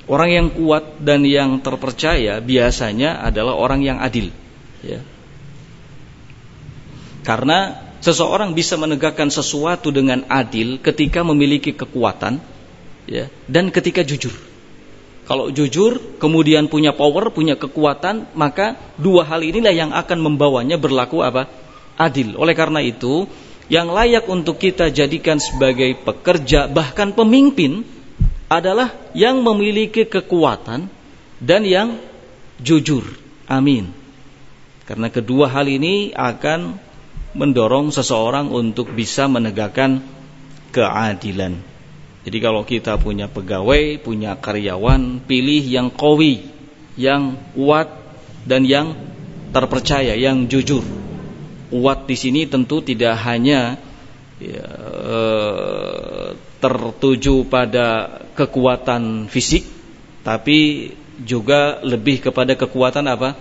A: Orang yang kuat dan yang terpercaya biasanya adalah orang yang adil, ya. Karena seseorang bisa menegakkan sesuatu dengan adil ketika memiliki kekuatan ya dan ketika jujur. Kalau jujur kemudian punya power, punya kekuatan, maka dua hal inilah yang akan membawanya berlaku apa? adil. Oleh karena itu, yang layak untuk kita jadikan sebagai pekerja bahkan pemimpin adalah yang memiliki kekuatan dan yang jujur. Amin. Karena kedua hal ini akan mendorong seseorang untuk bisa menegakkan keadilan. Jadi kalau kita punya pegawai, punya karyawan, pilih yang kowi, yang kuat dan yang terpercaya, yang jujur. Kuat di sini tentu tidak hanya ya, eh, tertuju pada kekuatan fisik, tapi juga lebih kepada kekuatan apa?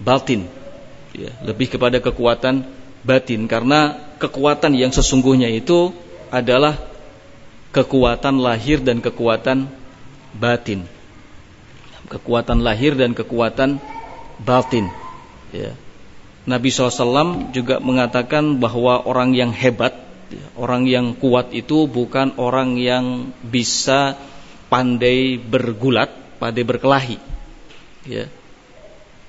A: Batin. Ya, lebih kepada kekuatan batin karena kekuatan yang sesungguhnya itu adalah kekuatan lahir dan kekuatan batin. Kekuatan lahir dan kekuatan batin. Ya. Nabi SAW juga mengatakan bahwa orang yang hebat, orang yang kuat itu bukan orang yang bisa pandai bergulat, pandai berkelahi. Ya.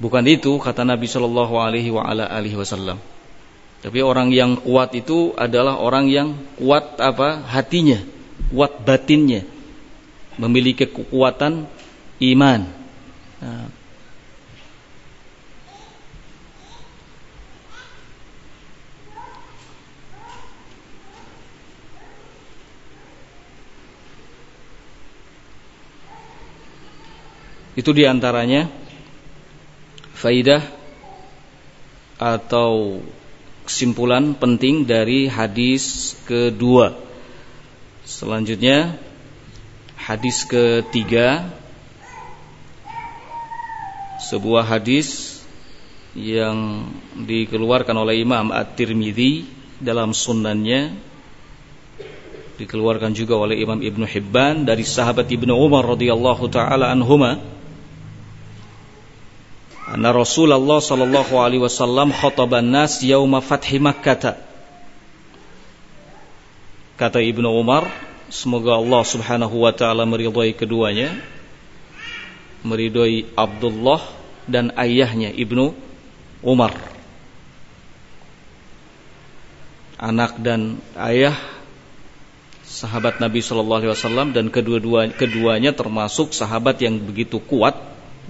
A: Bukan itu kata Nabi Wasallam. Tapi orang yang kuat itu adalah orang yang kuat apa? Hatinya, kuat batinnya, memiliki kekuatan iman. Nah. Itu di antaranya faidah atau kesimpulan penting dari hadis kedua. Selanjutnya hadis ketiga sebuah hadis yang dikeluarkan oleh Imam At-Tirmidzi dalam sunannya dikeluarkan juga oleh Imam Ibnu Hibban dari sahabat Ibnu Umar radhiyallahu taala anhuma Anna Rasulullah sallallahu alaihi wasallam khataban nas yauma fathi Makkah. Kata Ibnu Umar, semoga Allah Subhanahu wa taala meridhai keduanya, meridhai Abdullah dan ayahnya Ibnu Umar. Anak dan ayah sahabat Nabi Shallallahu Alaihi Wasallam dan kedua-dua keduanya termasuk sahabat yang begitu kuat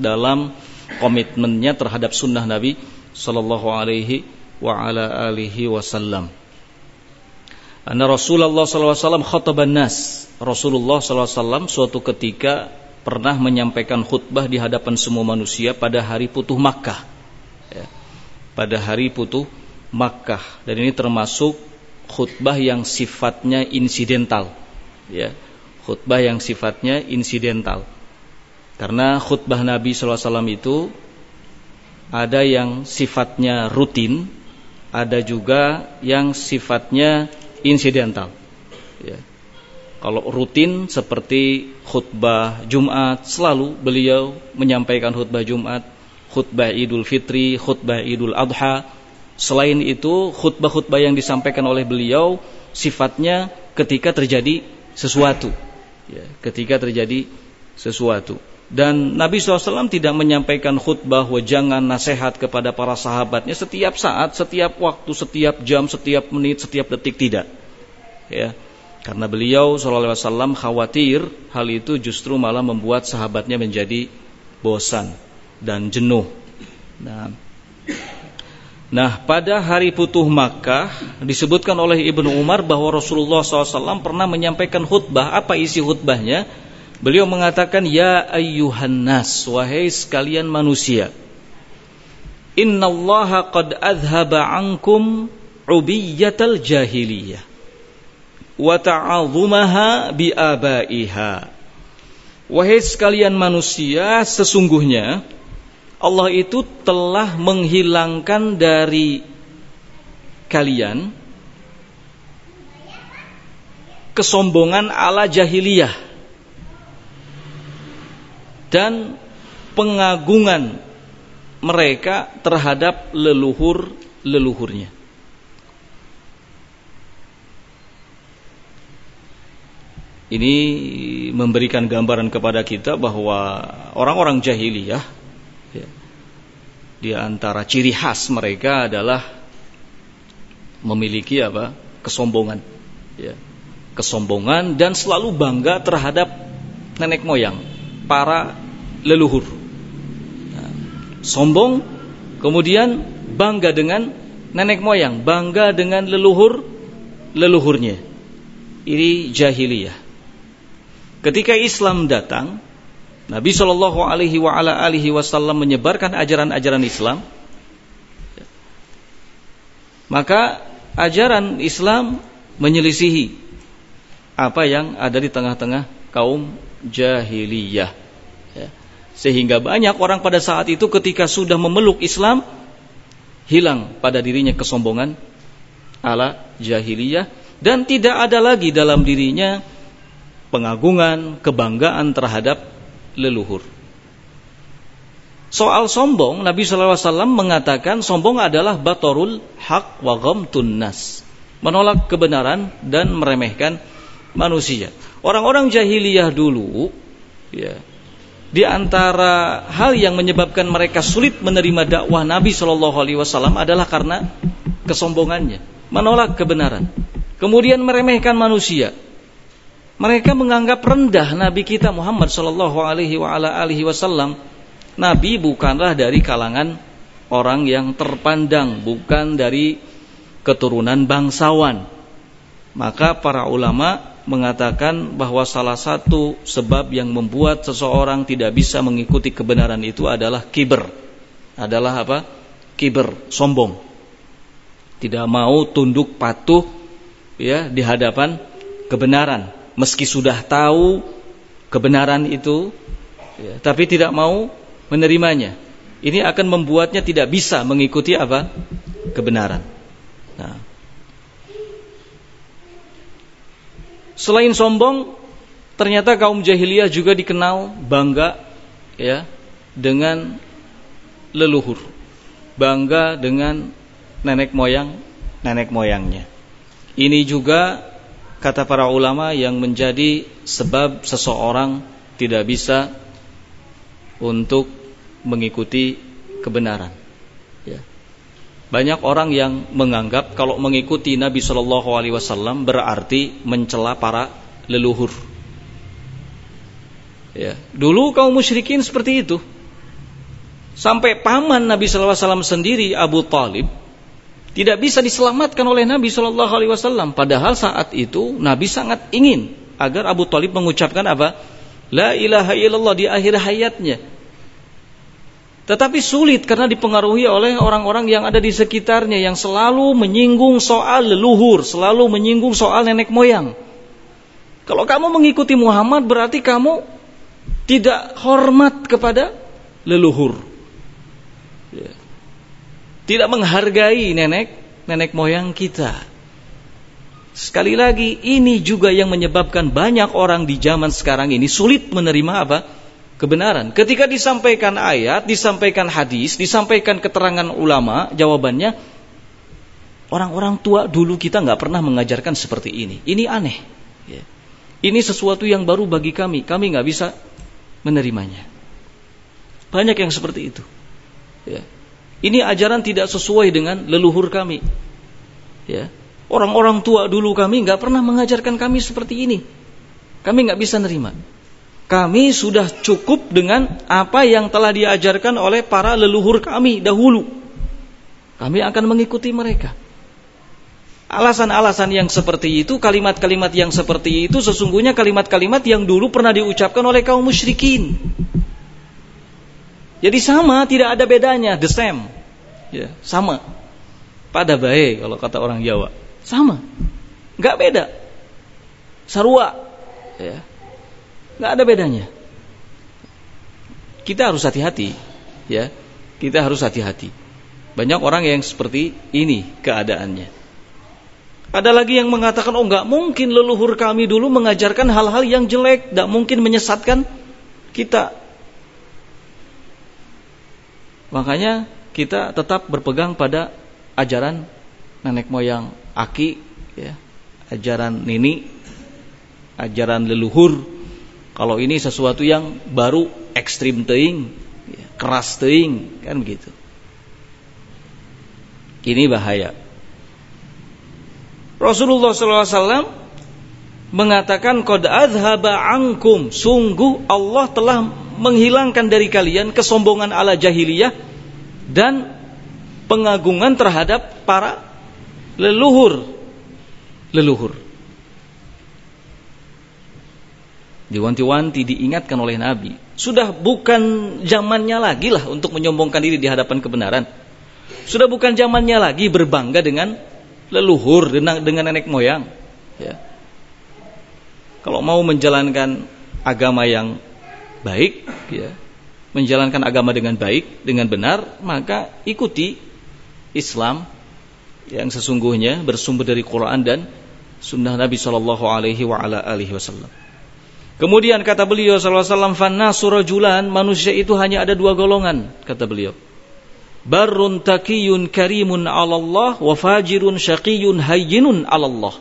A: dalam komitmennya terhadap sunnah Nabi Sallallahu Alaihi wa ala alihi wasallam. Anna Rasulullah wasallam khataban nas. Rasulullah wasallam suatu ketika pernah menyampaikan khutbah di hadapan semua manusia pada hari putuh Makkah. Ya. Pada hari putuh Makkah dan ini termasuk khutbah yang sifatnya insidental. Ya. Khutbah yang sifatnya insidental. Karena khutbah Nabi SAW itu ada yang sifatnya rutin, ada juga yang sifatnya insidental. Ya. Kalau rutin seperti khutbah Jumat, selalu beliau menyampaikan khutbah Jumat, khutbah Idul Fitri, khutbah Idul Adha. Selain itu, khutbah-khutbah yang disampaikan oleh beliau sifatnya ketika terjadi sesuatu. Ya, ketika terjadi sesuatu. Dan Nabi SAW tidak menyampaikan khutbah jangan nasihat kepada para sahabatnya setiap saat, setiap waktu, setiap jam, setiap menit, setiap detik tidak. Ya, karena beliau SAW khawatir hal itu justru malah membuat sahabatnya menjadi bosan dan jenuh. Nah, nah pada hari putuh Makkah disebutkan oleh Ibnu Umar bahwa Rasulullah SAW pernah menyampaikan khutbah. Apa isi khutbahnya? Beliau mengatakan, Ya ayyuhan nas, wahai sekalian manusia. Inna allaha qad adhaba ankum ubiyatal jahiliyah. Wa ta'azumaha biabaiha. Wahai sekalian manusia, sesungguhnya Allah itu telah menghilangkan dari kalian kesombongan ala jahiliyah dan pengagungan mereka terhadap leluhur-leluhurnya. Ini memberikan gambaran kepada kita bahwa orang-orang jahiliyah ya, di antara ciri khas mereka adalah memiliki apa? kesombongan. Ya. Kesombongan dan selalu bangga terhadap nenek moyang para leluhur. Sombong, kemudian bangga dengan nenek moyang, bangga dengan leluhur leluhurnya. Ini jahiliyah. Ketika Islam datang, Nabi Shallallahu Alaihi Wasallam menyebarkan ajaran-ajaran Islam, maka ajaran Islam menyelisihi apa yang ada di tengah-tengah kaum jahiliyah. Sehingga banyak orang pada saat itu ketika sudah memeluk Islam hilang pada dirinya kesombongan ala jahiliyah dan tidak ada lagi dalam dirinya pengagungan, kebanggaan terhadap leluhur. Soal sombong, Nabi SAW mengatakan sombong adalah batorul hak wa ghamtun nas. Menolak kebenaran dan meremehkan manusia. Orang-orang jahiliyah dulu, ya, di antara hal yang menyebabkan mereka sulit menerima dakwah Nabi Shallallahu Alaihi Wasallam adalah karena kesombongannya, menolak kebenaran, kemudian meremehkan manusia. Mereka menganggap rendah Nabi kita Muhammad Shallallahu Alaihi Wasallam Nabi bukanlah dari kalangan orang yang terpandang, bukan dari keturunan bangsawan. Maka para ulama mengatakan bahwa salah satu sebab yang membuat seseorang tidak bisa mengikuti kebenaran itu adalah kiber. Adalah apa? Kiber, sombong. Tidak mau tunduk patuh ya di hadapan kebenaran meski sudah tahu kebenaran itu ya, tapi tidak mau menerimanya. Ini akan membuatnya tidak bisa mengikuti apa? kebenaran. Nah. Selain sombong, ternyata kaum jahiliyah juga dikenal bangga ya dengan leluhur. Bangga dengan nenek moyang nenek moyangnya. Ini juga kata para ulama yang menjadi sebab seseorang tidak bisa untuk mengikuti kebenaran. Ya. Banyak orang yang menganggap kalau mengikuti Nabi Shallallahu Alaihi Wasallam berarti mencela para leluhur. Ya. Dulu kaum musyrikin seperti itu. Sampai paman Nabi Shallallahu Alaihi Wasallam sendiri Abu Talib tidak bisa diselamatkan oleh Nabi Shallallahu Alaihi Wasallam. Padahal saat itu Nabi sangat ingin agar Abu Talib mengucapkan apa? La ilaha illallah di akhir hayatnya. Tetapi sulit karena dipengaruhi oleh orang-orang yang ada di sekitarnya yang selalu menyinggung soal leluhur, selalu menyinggung soal nenek moyang. Kalau kamu mengikuti Muhammad berarti kamu tidak hormat kepada leluhur. Ya. Tidak menghargai nenek nenek moyang kita. Sekali lagi ini juga yang menyebabkan banyak orang di zaman sekarang ini sulit menerima apa? Kebenaran. Ketika disampaikan ayat, disampaikan hadis, disampaikan keterangan ulama, jawabannya orang-orang tua dulu kita nggak pernah mengajarkan seperti ini. Ini aneh. Ya. Ini sesuatu yang baru bagi kami. Kami nggak bisa menerimanya. Banyak yang seperti itu. Ya. Ini ajaran tidak sesuai dengan leluhur kami. Ya. Orang-orang tua dulu kami nggak pernah mengajarkan kami seperti ini. Kami nggak bisa nerima kami sudah cukup dengan apa yang telah diajarkan oleh para leluhur kami dahulu. Kami akan mengikuti mereka. Alasan-alasan yang seperti itu, kalimat-kalimat yang seperti itu sesungguhnya kalimat-kalimat yang dulu pernah diucapkan oleh kaum musyrikin. Jadi sama, tidak ada bedanya, the same. Ya, sama. Pada baik kalau kata orang Jawa. Sama. Enggak beda. Sarua. Ya nggak ada bedanya. Kita harus hati-hati, ya. Kita harus hati-hati. Banyak orang yang seperti ini keadaannya. Ada lagi yang mengatakan, oh nggak mungkin leluhur kami dulu mengajarkan hal-hal yang jelek, nggak mungkin menyesatkan kita. Makanya kita tetap berpegang pada ajaran nenek moyang aki, ya, ajaran nini, ajaran leluhur, kalau ini sesuatu yang baru ekstrim teing, ya, keras teing, kan begitu. Ini bahaya. Rasulullah SAW mengatakan qad adhaba ankum sungguh Allah telah menghilangkan dari kalian kesombongan ala jahiliyah dan pengagungan terhadap para leluhur leluhur diwanti-wanti diingatkan oleh Nabi. Sudah bukan zamannya lagi lah untuk menyombongkan diri di hadapan kebenaran. Sudah bukan zamannya lagi berbangga dengan leluhur dengan, dengan nenek moyang. Ya. kalau mau menjalankan agama yang baik ya menjalankan agama dengan baik dengan benar maka ikuti Islam yang sesungguhnya bersumber dari Quran dan sunnah Nabi Shallallahu Alaihi Wasallam Kemudian kata beliau sallallahu alaihi wasallam rajulan manusia itu hanya ada dua golongan kata beliau. Barrun taqiyun karimun 'ala Allah wa fajirun syaqiyun hayyinun 'ala Allah.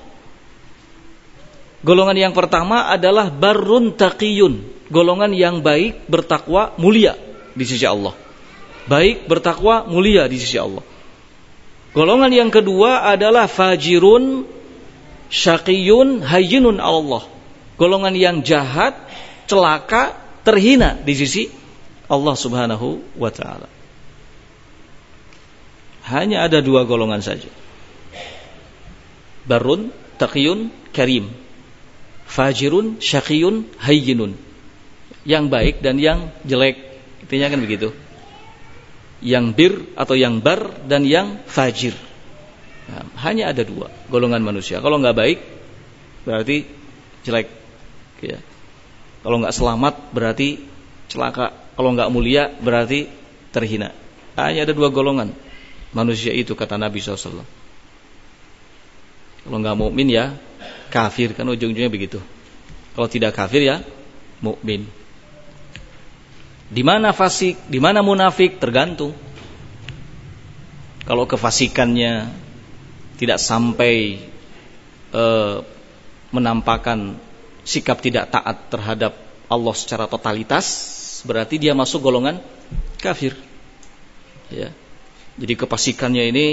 A: Golongan yang pertama adalah barrun golongan yang baik, bertakwa, mulia di sisi Allah. Baik, bertakwa, mulia di sisi Allah. Golongan yang kedua adalah fajirun syaqiyun hayyinun Allah golongan yang jahat, celaka, terhina di sisi Allah Subhanahu wa taala. Hanya ada dua golongan saja. Barun, taqiyun, karim. Fajirun, syaqiyun, hayyinun. Yang baik dan yang jelek. Intinya kan begitu. Yang bir atau yang bar dan yang fajir. Nah, hanya ada dua golongan manusia. Kalau nggak baik berarti jelek ya. Kalau nggak selamat berarti celaka. Kalau nggak mulia berarti terhina. Hanya ada dua golongan manusia itu kata Nabi SAW. Kalau nggak mukmin ya kafir kan ujung-ujungnya begitu. Kalau tidak kafir ya mukmin. Di mana fasik, di mana munafik tergantung. Kalau kefasikannya tidak sampai uh, menampakkan sikap tidak taat terhadap Allah secara totalitas, berarti dia masuk golongan kafir. Ya. Jadi kepasikannya ini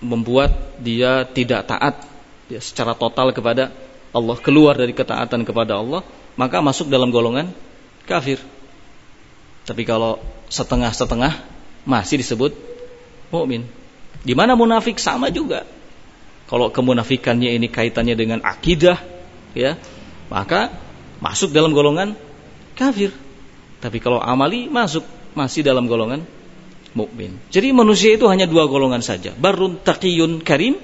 A: membuat dia tidak taat ya, secara total kepada Allah, keluar dari ketaatan kepada Allah, maka masuk dalam golongan kafir. Tapi kalau setengah-setengah masih disebut mukmin. Di mana munafik sama juga. Kalau kemunafikannya ini kaitannya dengan akidah, ya, maka masuk dalam golongan kafir. Tapi kalau amali masuk masih dalam golongan mukmin. Jadi manusia itu hanya dua golongan saja, barun taqiyun karim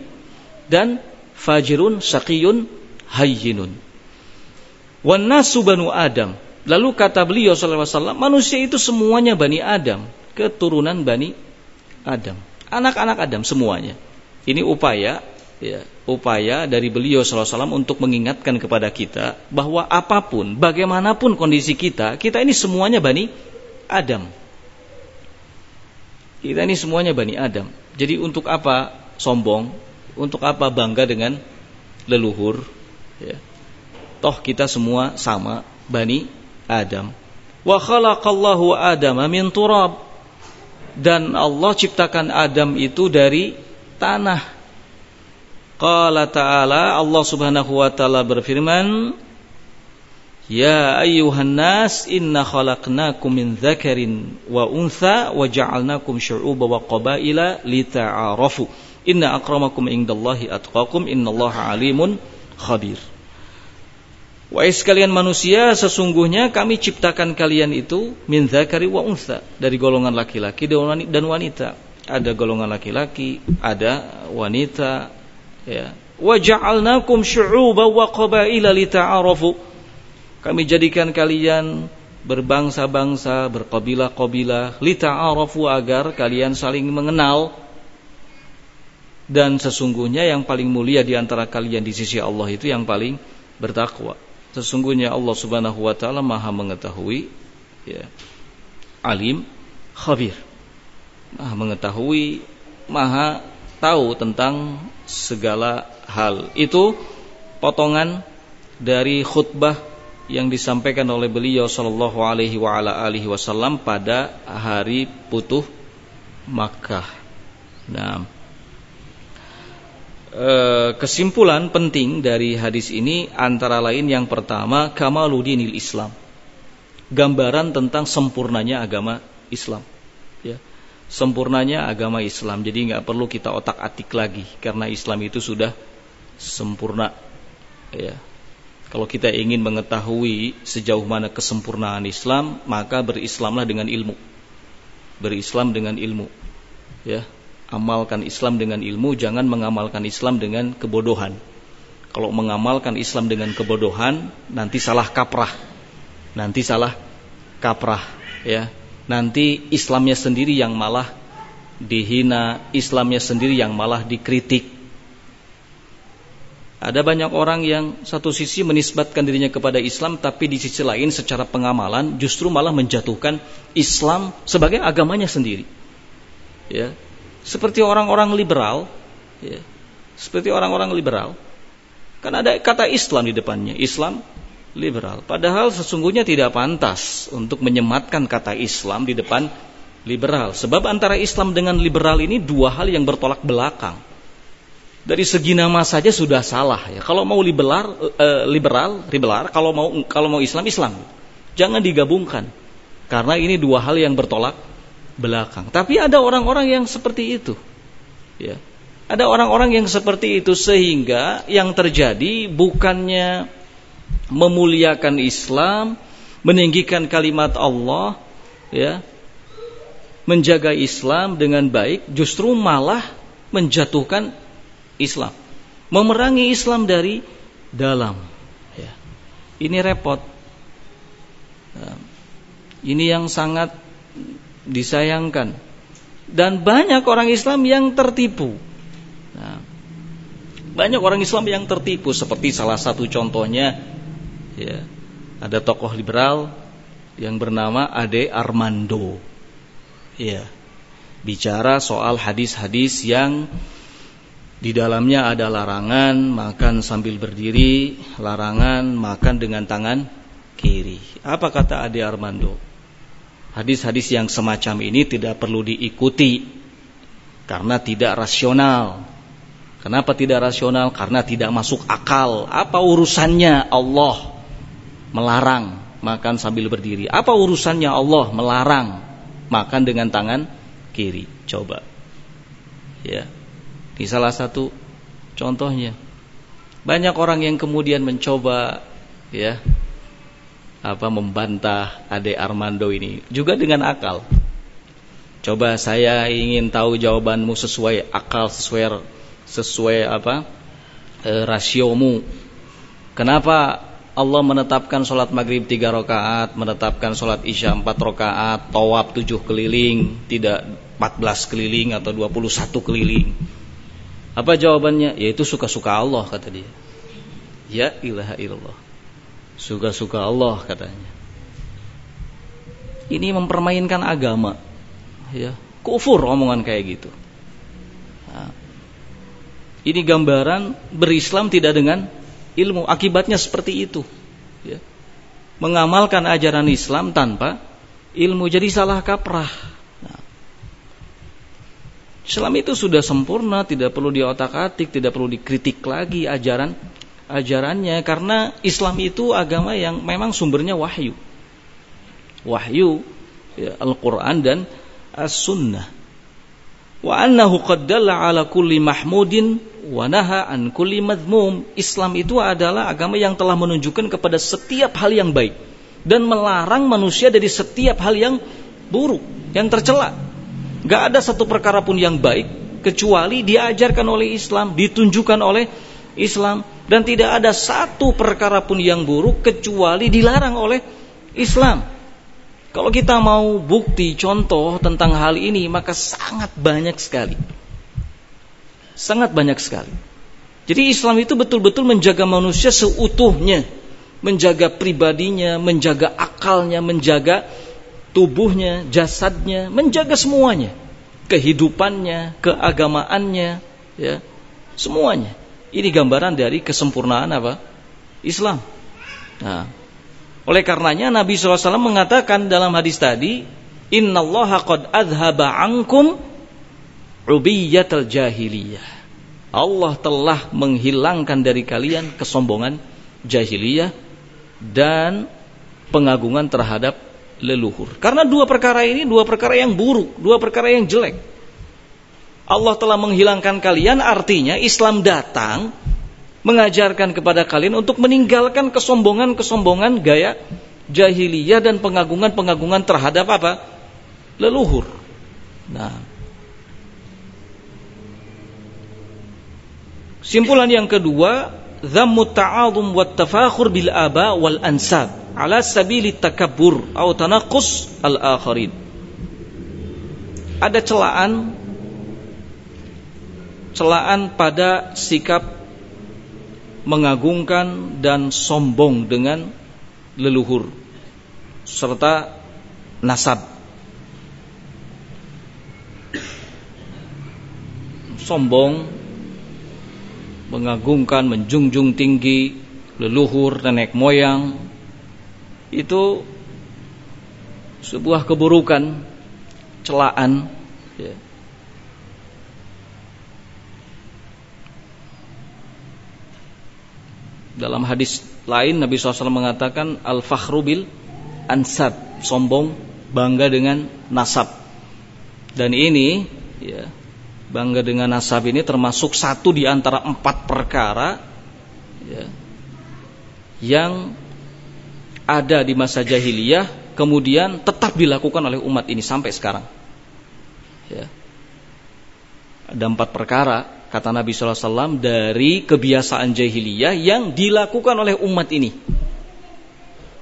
A: dan fajirun saqiyun hayyinun. Wan nasu banu Adam. Lalu kata beliau sallallahu alaihi manusia itu semuanya bani Adam, keturunan bani Adam. Anak-anak Adam semuanya. Ini upaya ya, upaya dari beliau SAW untuk mengingatkan kepada kita bahwa apa pun, bagaimanapun kondisi kita, kita ini semuanya bani Adam. Kita ini semuanya bani Adam. Jadi untuk apa sombong? Untuk apa bangga dengan leluhur? Ya. Toh kita semua sama bani Adam. Wa khalaqallahu Adam min turab. Dan Allah ciptakan Adam itu dari tanah Qala ta'ala Allah Subhanahu wa taala berfirman Ya ayyuhan nas inna khalaqnakum min dzakarin wa untha wa ja'alnakum syu'uban wa qabaila lita'arafu inna akramakum indallahi atqakum innallaha alimun khabir Wahai sekalian manusia, sesungguhnya kami ciptakan kalian itu min dzakari wa untha dari golongan laki-laki dan wanita. Ada golongan laki-laki, ada wanita, ya. Wa syu'uban wa qabaila lita'arafu. Kami jadikan kalian berbangsa-bangsa berkabilah-kabilah lita'arafu agar kalian saling mengenal. Dan sesungguhnya yang paling mulia di antara kalian di sisi Allah itu yang paling bertakwa. Sesungguhnya Allah Subhanahu wa taala Maha mengetahui ya alim khabir. Maha mengetahui Maha tahu tentang segala hal. Itu potongan dari khutbah yang disampaikan oleh beliau sallallahu alaihi wa ala alihi wasallam pada hari putuh Makkah. Nah, e, kesimpulan penting dari hadis ini antara lain yang pertama kamaludinil Islam. Gambaran tentang sempurnanya agama Islam. Ya sempurnanya agama Islam. Jadi nggak perlu kita otak-atik lagi karena Islam itu sudah sempurna. Ya. Kalau kita ingin mengetahui sejauh mana kesempurnaan Islam, maka berislamlah dengan ilmu. Berislam dengan ilmu. Ya. Amalkan Islam dengan ilmu, jangan mengamalkan Islam dengan kebodohan. Kalau mengamalkan Islam dengan kebodohan, nanti salah kaprah. Nanti salah kaprah, ya nanti Islamnya sendiri yang malah dihina, Islamnya sendiri yang malah dikritik. Ada banyak orang yang satu sisi menisbatkan dirinya kepada Islam tapi di sisi lain secara pengamalan justru malah menjatuhkan Islam sebagai agamanya sendiri. Ya. Seperti orang-orang liberal, ya. Seperti orang-orang liberal. Kan ada kata Islam di depannya, Islam liberal. Padahal sesungguhnya tidak pantas untuk menyematkan kata Islam di depan liberal. Sebab antara Islam dengan liberal ini dua hal yang bertolak belakang dari segi nama saja sudah salah ya. Kalau mau liberal, uh, liberal, liberal, kalau mau kalau mau Islam, Islam. Jangan digabungkan. Karena ini dua hal yang bertolak belakang. Tapi ada orang-orang yang seperti itu. Ya. Ada orang-orang yang seperti itu sehingga yang terjadi bukannya memuliakan Islam, meninggikan kalimat Allah, ya, menjaga Islam dengan baik, justru malah menjatuhkan Islam. Memerangi Islam dari dalam. Ya. Ini repot. Nah, ini yang sangat disayangkan. Dan banyak orang Islam yang tertipu. Nah, banyak orang Islam yang tertipu seperti salah satu contohnya ya, ada tokoh liberal yang bernama Ade Armando. Ya. Bicara soal hadis-hadis yang di dalamnya ada larangan makan sambil berdiri, larangan makan dengan tangan kiri. Apa kata Ade Armando? Hadis-hadis yang semacam ini tidak perlu diikuti karena tidak rasional. Kenapa tidak rasional? Karena tidak masuk akal. Apa urusannya Allah melarang makan sambil berdiri? Apa urusannya Allah melarang makan dengan tangan kiri? Coba. Ya. Di salah satu contohnya. Banyak orang yang kemudian mencoba ya apa membantah Ade Armando ini juga dengan akal. Coba saya ingin tahu jawabanmu sesuai akal sesuai sesuai apa e, rasiomu. Kenapa Allah menetapkan sholat maghrib tiga rakaat, menetapkan sholat isya empat rakaat, tawab tujuh keliling, tidak empat belas keliling atau dua puluh satu keliling. Apa jawabannya? Yaitu suka-suka Allah kata dia. Ya ilaha illallah. Suka-suka Allah katanya. Ini mempermainkan agama. Ya, kufur omongan kayak gitu. Nah, ini gambaran berislam tidak dengan ilmu. Akibatnya seperti itu. Ya. Mengamalkan ajaran Islam tanpa ilmu jadi salah kaprah. Islam itu sudah sempurna, tidak perlu diotak-atik, tidak perlu dikritik lagi ajaran ajarannya karena Islam itu agama yang memang sumbernya wahyu. Wahyu ya, Al-Qur'an dan As-Sunnah. Wa annahu qad ala kulli mahmudin wa naha an kulli madmum. Islam itu adalah agama yang telah menunjukkan kepada setiap hal yang baik dan melarang manusia dari setiap hal yang buruk, yang tercela. Gak ada satu perkara pun yang baik kecuali diajarkan oleh Islam, ditunjukkan oleh Islam dan tidak ada satu perkara pun yang buruk kecuali dilarang oleh Islam. Kalau kita mau bukti contoh tentang hal ini maka sangat banyak sekali. Sangat banyak sekali. Jadi Islam itu betul-betul menjaga manusia seutuhnya, menjaga pribadinya, menjaga akalnya, menjaga tubuhnya, jasadnya, menjaga semuanya, kehidupannya, keagamaannya, ya, semuanya. Ini gambaran dari kesempurnaan apa? Islam. Nah, oleh karenanya Nabi SAW mengatakan dalam hadis tadi, Inna Allah qad adhaba ankum ubiyatal jahiliyah. Allah telah menghilangkan dari kalian kesombongan jahiliyah dan pengagungan terhadap leluhur. Karena dua perkara ini dua perkara yang buruk, dua perkara yang jelek. Allah telah menghilangkan kalian artinya Islam datang mengajarkan kepada kalian untuk meninggalkan kesombongan-kesombongan gaya jahiliyah dan pengagungan-pengagungan terhadap apa? leluhur. Nah, Simpulan yang kedua, dhammu ta'adhum wat tafakhur bil aba wal ansab ala sabili takabbur atau tanakus al-akharin. Ada celaan celaan pada sikap mengagungkan dan sombong dengan leluhur serta nasab. Sombong, mengagungkan, menjunjung tinggi leluhur nenek moyang itu sebuah keburukan, celaan. Ya. Dalam hadis lain Nabi SAW mengatakan al-fakhrubil ansab, sombong, bangga dengan nasab. Dan ini ya, bangga dengan nasab ini termasuk satu di antara empat perkara ya, yang ada di masa jahiliyah kemudian tetap dilakukan oleh umat ini sampai sekarang. Ya. Ada empat perkara kata Nabi SAW dari kebiasaan jahiliyah yang dilakukan oleh umat ini.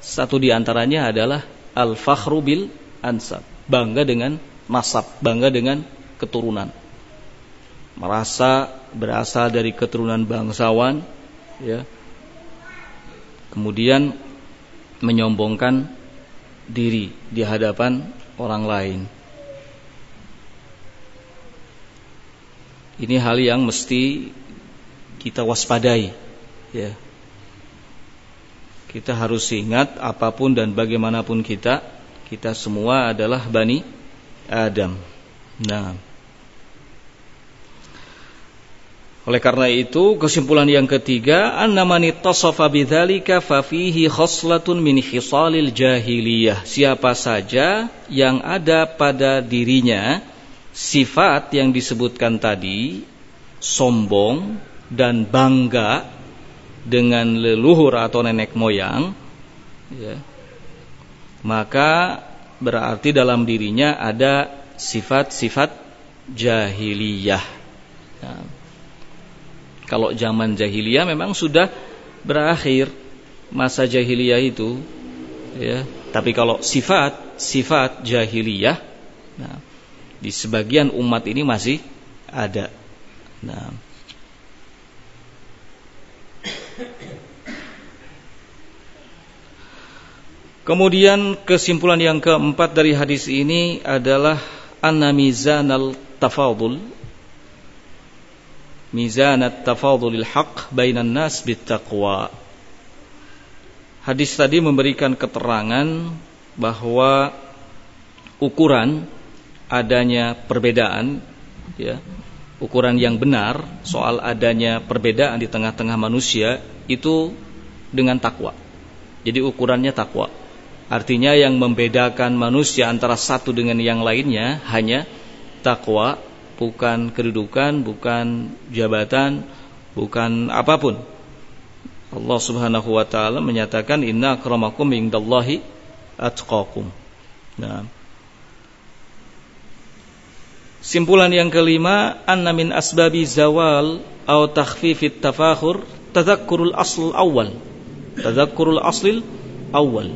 A: Satu di antaranya adalah al-fakhru bil ansab, bangga dengan nasab, bangga dengan keturunan. Merasa berasal dari keturunan bangsawan ya. Kemudian menyombongkan diri di hadapan orang lain ini hal yang mesti kita waspadai ya. Kita harus ingat apa pun dan bagaimanapun kita kita semua adalah bani Adam. Nah. Oleh karena itu, kesimpulan yang ketiga, annamani tasafa bidzalika fa fihi khoslatun min jahiliyah. Siapa saja yang ada pada dirinya sifat yang disebutkan tadi, sombong dan bangga dengan leluhur atau nenek moyang, ya, maka berarti dalam dirinya ada sifat-sifat jahiliyah. Nah, kalau zaman jahiliyah memang sudah berakhir masa jahiliyah itu ya. Tapi kalau sifat sifat jahiliyah nah, di sebagian umat ini masih ada. Nah, Kemudian kesimpulan yang keempat dari hadis ini adalah an-namizanal tafadul mizan at-tafadulil haq bainan nas bittaqwa. Hadis tadi memberikan keterangan bahwa ukuran adanya perbedaan ya, ukuran yang benar soal adanya perbedaan di tengah-tengah manusia itu dengan takwa. Jadi ukurannya takwa. Artinya yang membedakan manusia antara satu dengan yang lainnya hanya takwa bukan kedudukan, bukan jabatan, bukan apa pun. Allah Subhanahu wa taala menyatakan inna akramakum indallahi atqakum. Nah. Simpulan yang kelima, anna min asbabi zawal atau takhfifit tafakhur tadhakkurul asl awal. Tadhakkurul aslil awal.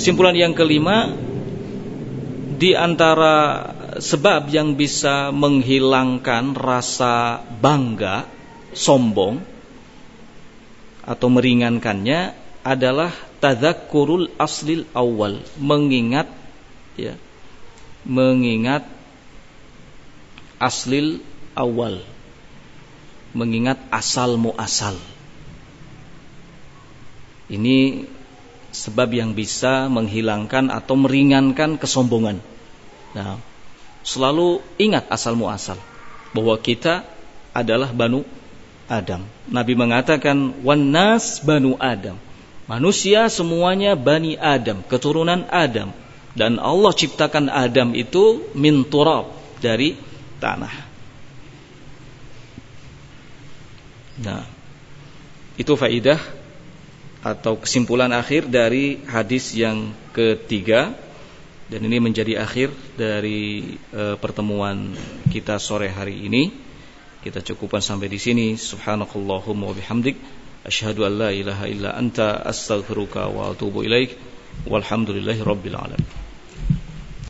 A: Kesimpulan yang kelima di antara sebab yang bisa menghilangkan rasa bangga, sombong atau meringankannya adalah tadzakurul aslil awal, mengingat ya, mengingat aslil awal, mengingat asal muasal. Ini sebab yang bisa menghilangkan atau meringankan kesombongan. Nah, selalu ingat asal muasal bahwa kita adalah banu Adam. Nabi mengatakan wanas banu Adam. Manusia semuanya bani Adam, keturunan Adam. Dan Allah ciptakan Adam itu min turab dari tanah. Nah, itu faidah atau kesimpulan akhir dari hadis yang ketiga dan ini menjadi akhir dari e, pertemuan kita sore hari ini. Kita cukupkan sampai di sini. Subhanakallahumma wa bihamdik asyhadu an la ilaha illa anta astaghfiruka wa atubu ilaik. Walhamdulillahi rabbil alamin.